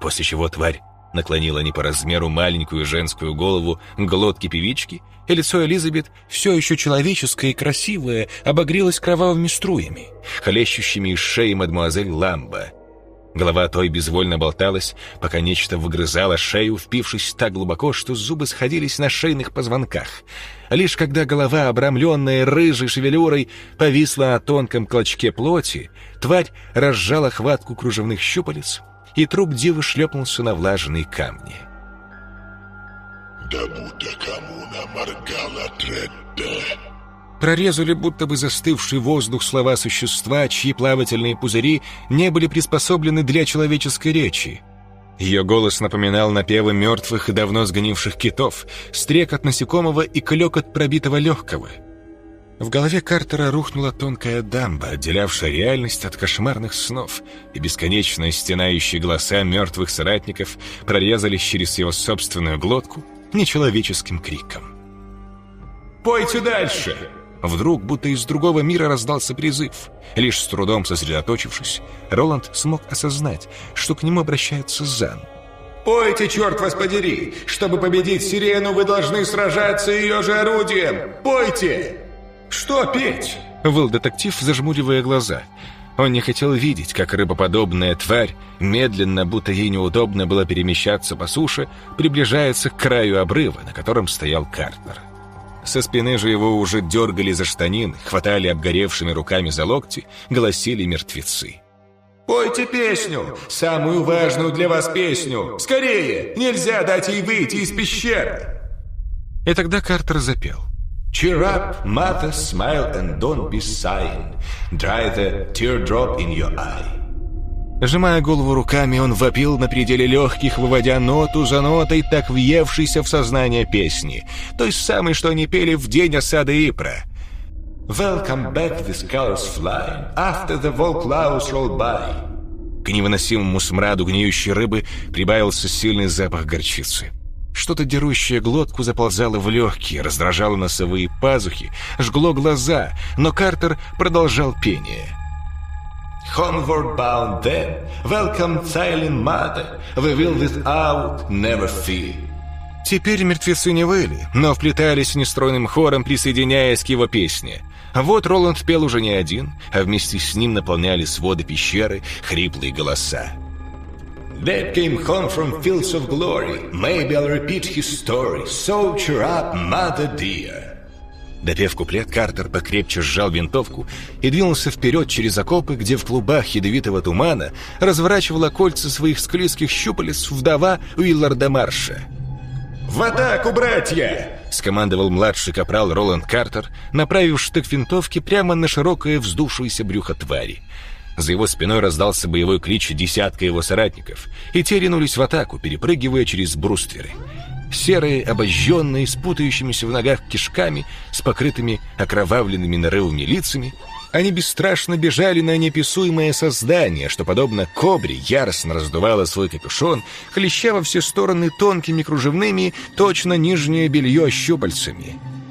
После чего тварь наклонила не по размеру маленькую женскую голову к глотке певички, и лицо Элизабет, все еще человеческое и красивое, обогрелось кровавыми струями, хлещущими из шеи мадемуазель Ламба. Голова той безвольно болталась, пока нечто выгрызало шею, впившись так глубоко, что зубы сходились на шейных позвонках. Лишь когда голова, обрамленная рыжей шевелюрой, повисла на тонком клочке плоти, тварь разжала хватку кружевных щупалец, и труп девы шлепнулся на влажные камни. «Да будто кому наморгала Тредда!» Прорезали будто бы застывший воздух слова существа, чьи плавательные пузыри не были приспособлены для человеческой речи. Ее голос напоминал напевы мертвых и давно сгнивших китов, стрек от насекомого и клек от пробитого легкого. В голове Картера рухнула тонкая дамба, отделявшая реальность от кошмарных снов, и бесконечно стенающие голоса мертвых соратников прорезались через его собственную глотку нечеловеческим криком. «Пойте дальше!» Вдруг, будто из другого мира раздался призыв. Лишь с трудом сосредоточившись, Роланд смог осознать, что к нему обращается Зан. «Пойте, черт вас подери! Чтобы победить сирену, вы должны сражаться ее же орудием! Пойте!» «Что петь?» — выл детектив, зажмуривая глаза. Он не хотел видеть, как рыбоподобная тварь, медленно, будто ей неудобно было перемещаться по суше, приближается к краю обрыва, на котором стоял Картер. Со спины же его уже дергали за штанин, хватали обгоревшими руками за локти, голосили мертвецы. «Пойте песню! Самую важную для вас песню! Скорее! Нельзя дать ей выйти из пещеры!» И тогда Картер запел. Cheer up, mother, smile and don't be sighing. Dry the teardrop in your eye. Сжимая голову руками, он вопил на пределе легких, выводя ноту за нотой, так въевшейся в сознание песни, той самой, что они пели в день осады Ипра. Welcome back, the colors flying, after the clouds roll by. К невыносимому смраду гниющей рыбы прибавился сильный запах горчицы. Что-то дерущее глотку заползало в легкие, раздражало носовые пазухи, жгло глаза, но Картер продолжал пение. Homeward bound then, welcome silent mother, we will without never fear. Теперь мертвецы не выли, но вплетались нестройным хором, присоединяясь к его песне. Вот Роланд пел уже не один, а вместе с ним наполняли своды пещеры хриплые голоса. That came home from fields of glory. Maybe I'll repeat his story. So cheer up, mother dear. Допев куплет, Картер покрепче сжал винтовку и двинулся вперед через окопы, где в клубах ядовитого тумана разворачивала кольца своих склизких щупалец вдова Уилларда Марша. «В атаку, братья!» — скомандовал младший капрал Роланд Картер, направив штык винтовки прямо на широкое вздувшееся брюхо твари. За его спиной раздался боевой клич десятка его соратников, и те ринулись в атаку, перепрыгивая через брустверы. Серые, обожженные, с путающимися в ногах кишками, с покрытыми окровавленными нарывами лицами, они бесстрашно бежали на неописуемое создание, что, подобно кобре, яростно раздувало свой капюшон, хлеща во все стороны тонкими кружевными, точно нижнее белье щупальцами —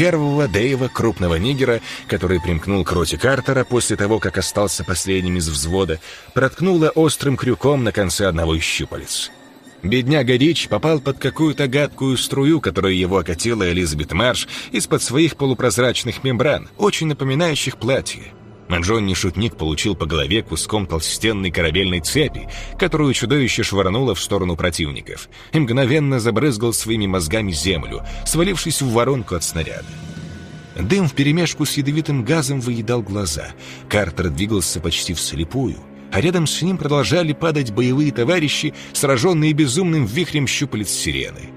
Первого Дэйва, крупного нигера, который примкнул к роте Картера после того, как остался последним из взвода, проткнуло острым крюком на конце одного из щупалец. Бедняга Рич попал под какую-то гадкую струю, которую его окатила Элизабет Марш из-под своих полупрозрачных мембран, очень напоминающих платье. Джонни Шутник получил по голове куском толстенной корабельной цепи, которую чудовище швырнуло в сторону противников, и мгновенно забрызгал своими мозгами землю, свалившись в воронку от снаряда. Дым вперемешку с ядовитым газом выедал глаза. Картер двигался почти вслепую, а рядом с ним продолжали падать боевые товарищи, сраженные безумным вихрем щупалец сирены.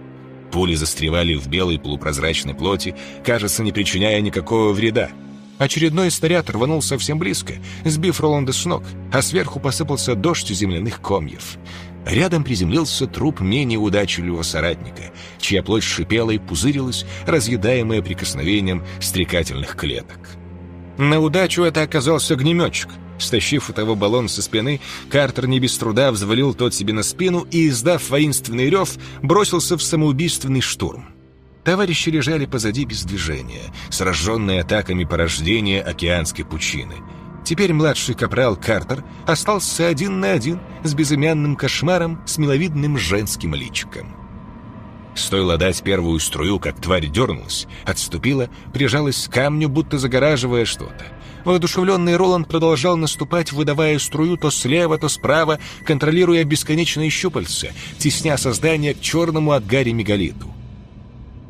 Пули застревали в белой полупрозрачной плоти, кажется, не причиняя никакого вреда. Очередной снаряд рванул совсем близко, сбив Роланда с ног, а сверху посыпался дождь земляных комьев. Рядом приземлился труп менее удачливого соратника, чья плоть шипела и пузырилась, разъедаемая прикосновением стрекательных клеток. На удачу это оказался огнеметчик. Стащив у того баллон со спины, Картер не без труда взвалил тот себе на спину и, издав воинственный рев, бросился в самоубийственный штурм. Товарищи лежали позади без движения, сраженные атаками порождения океанской пучины. Теперь младший капрал Картер остался один на один с безымянным кошмаром с миловидным женским личиком. Стоило дать первую струю, как тварь дернулась, отступила, прижалась к камню, будто загораживая что-то. Воодушевленный Роланд продолжал наступать, выдавая струю то слева, то справа, контролируя бесконечные щупальца, тесня создание к черному от гари мегалиту.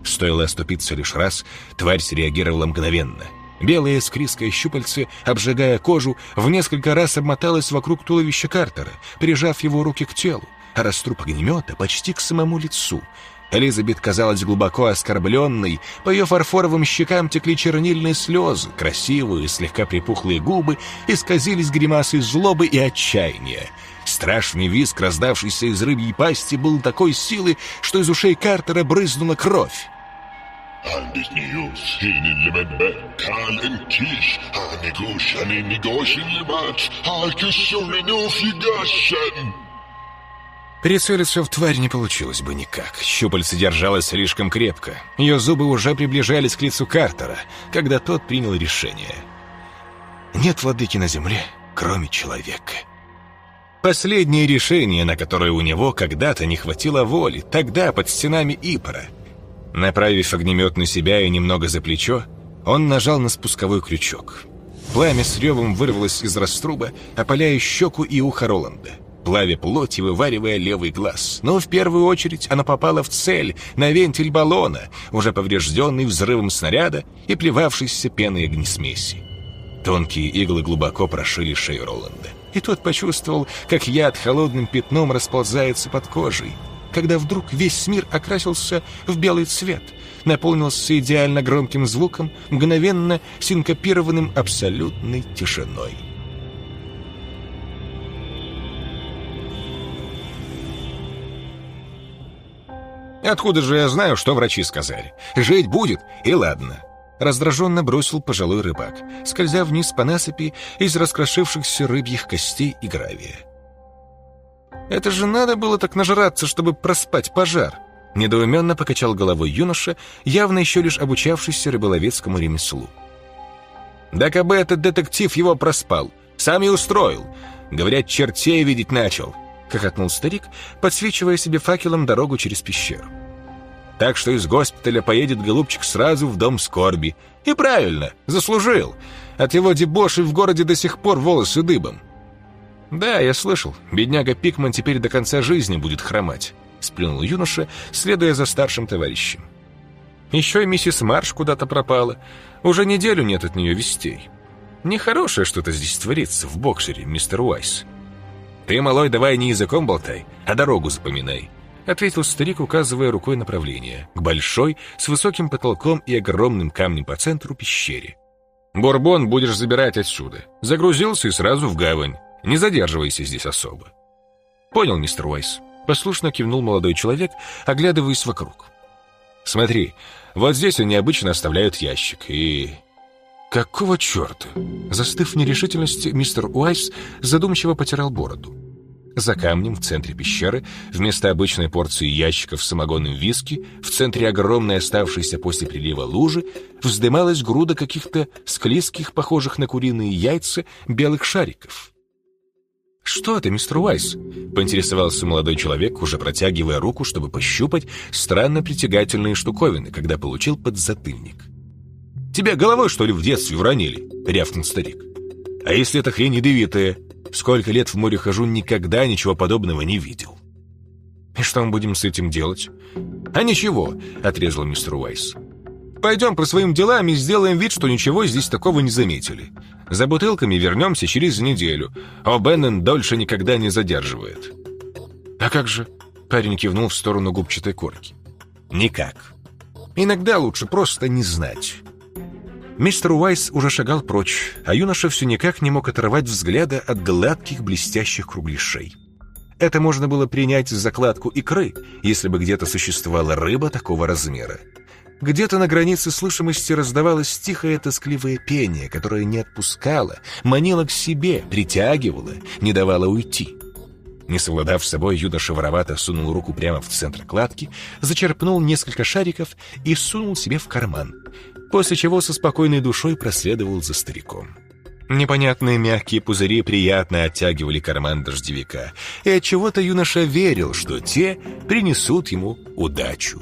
Стоило оступиться лишь раз, тварь среагировала мгновенно. Белое склизкое щупальце, обжигая кожу, в несколько раз обмоталось вокруг туловища Картера, прижав его руки к телу, а раструб огнемета почти к самому лицу. Элизабет казалась глубоко оскорбленной, по ее фарфоровым щекам текли чернильные слезы, красивые, слегка припухлые губы исказились гримасой злобы и отчаяния. Страшный визг, раздавшийся из рыбьей пасти, был такой силы, что из ушей Картера брызнула кровь. Прицелиться в тварь не получилось бы никак. Щупальце держалось слишком крепко. Ее зубы уже приближались к лицу Картера, когда тот принял решение. Нет владыки на земле, кроме человека. Последнее решение, на которое у него когда-то не хватило воли, тогда под стенами Ипора. Направив огнемет на себя и немного за плечо, он нажал на спусковой крючок. Пламя с ревом вырвалось из раструба, опаляя щеку и ухо Роланда плавя плоть и вываривая левый глаз. Но в первую очередь она попала в цель, на вентиль баллона, уже поврежденный взрывом снаряда и плевавшийся пеной огнесмеси. Тонкие иглы глубоко прошили шею Роланда. И тот почувствовал, как яд холодным пятном расползается под кожей, когда вдруг весь мир окрасился в белый цвет, наполнился идеально громким звуком, мгновенно синкопированным абсолютной тишиной. Откуда же я знаю, что врачи сказали? Жить будет, и ладно. Раздраженно бросил пожилой рыбак, скользя вниз по насыпи из раскрошившихся рыбьих костей и гравия. «Это же надо было так нажраться, чтобы проспать пожар!» Недоуменно покачал головой юноша, явно еще лишь обучавшийся рыболовецкому ремеслу. «Да кабы этот детектив его проспал, сам и устроил. Говорят, чертей видеть начал хохотнул старик, подсвечивая себе факелом дорогу через пещеру. Так что из госпиталя поедет голубчик сразу в дом скорби. И правильно, заслужил. От его дебоши в городе до сих пор волосы дыбом. Да, я слышал, бедняга Пикман теперь до конца жизни будет хромать, сплюнул юноша, следуя за старшим товарищем. Еще и миссис Марш куда-то пропала. Уже неделю нет от нее вестей. Нехорошее что-то здесь творится в боксере, мистер Уайс. «Ты, малой, давай не языком болтай, а дорогу запоминай», — ответил старик, указывая рукой направление, к большой, с высоким потолком и огромным камнем по центру пещере. «Бурбон будешь забирать отсюда. Загрузился и сразу в гавань. Не задерживайся здесь особо». «Понял, мистер Уайс», — послушно кивнул молодой человек, оглядываясь вокруг. «Смотри, вот здесь они обычно оставляют ящик, и «Какого черта?» Застыв в нерешительности, мистер Уайс задумчиво потирал бороду. За камнем в центре пещеры, вместо обычной порции ящиков с самогонным виски, в центре огромной оставшейся после прилива лужи, вздымалась груда каких-то склизких, похожих на куриные яйца, белых шариков. «Что это, мистер Уайс?» — поинтересовался молодой человек, уже протягивая руку, чтобы пощупать странно притягательные штуковины, когда получил подзатыльник. Тебя головой, что ли, в детстве уронили?» — рявкнул старик. «А если это хрень ядовитая? Сколько лет в море хожу, никогда ничего подобного не видел». «И что мы будем с этим делать?» «А ничего», — отрезал мистер Уайс. «Пойдем по своим делам и сделаем вид, что ничего здесь такого не заметили. За бутылками вернемся через неделю, а Беннон дольше никогда не задерживает». «А как же?» — парень кивнул в сторону губчатой корки. «Никак. Иногда лучше просто не знать». Мистер Уайс уже шагал прочь, а юноша все никак не мог оторвать взгляда от гладких блестящих кругляшей. Это можно было принять за закладку икры, если бы где-то существовала рыба такого размера. Где-то на границе слышимости раздавалось тихое тоскливое пение, которое не отпускало, манило к себе, притягивало, не давало уйти. Не совладав с собой, юноша воровато сунул руку прямо в центр кладки, зачерпнул несколько шариков и сунул себе в карман после чего со спокойной душой проследовал за стариком. Непонятные мягкие пузыри приятно оттягивали карман дождевика, и от чего то юноша верил, что те принесут ему удачу.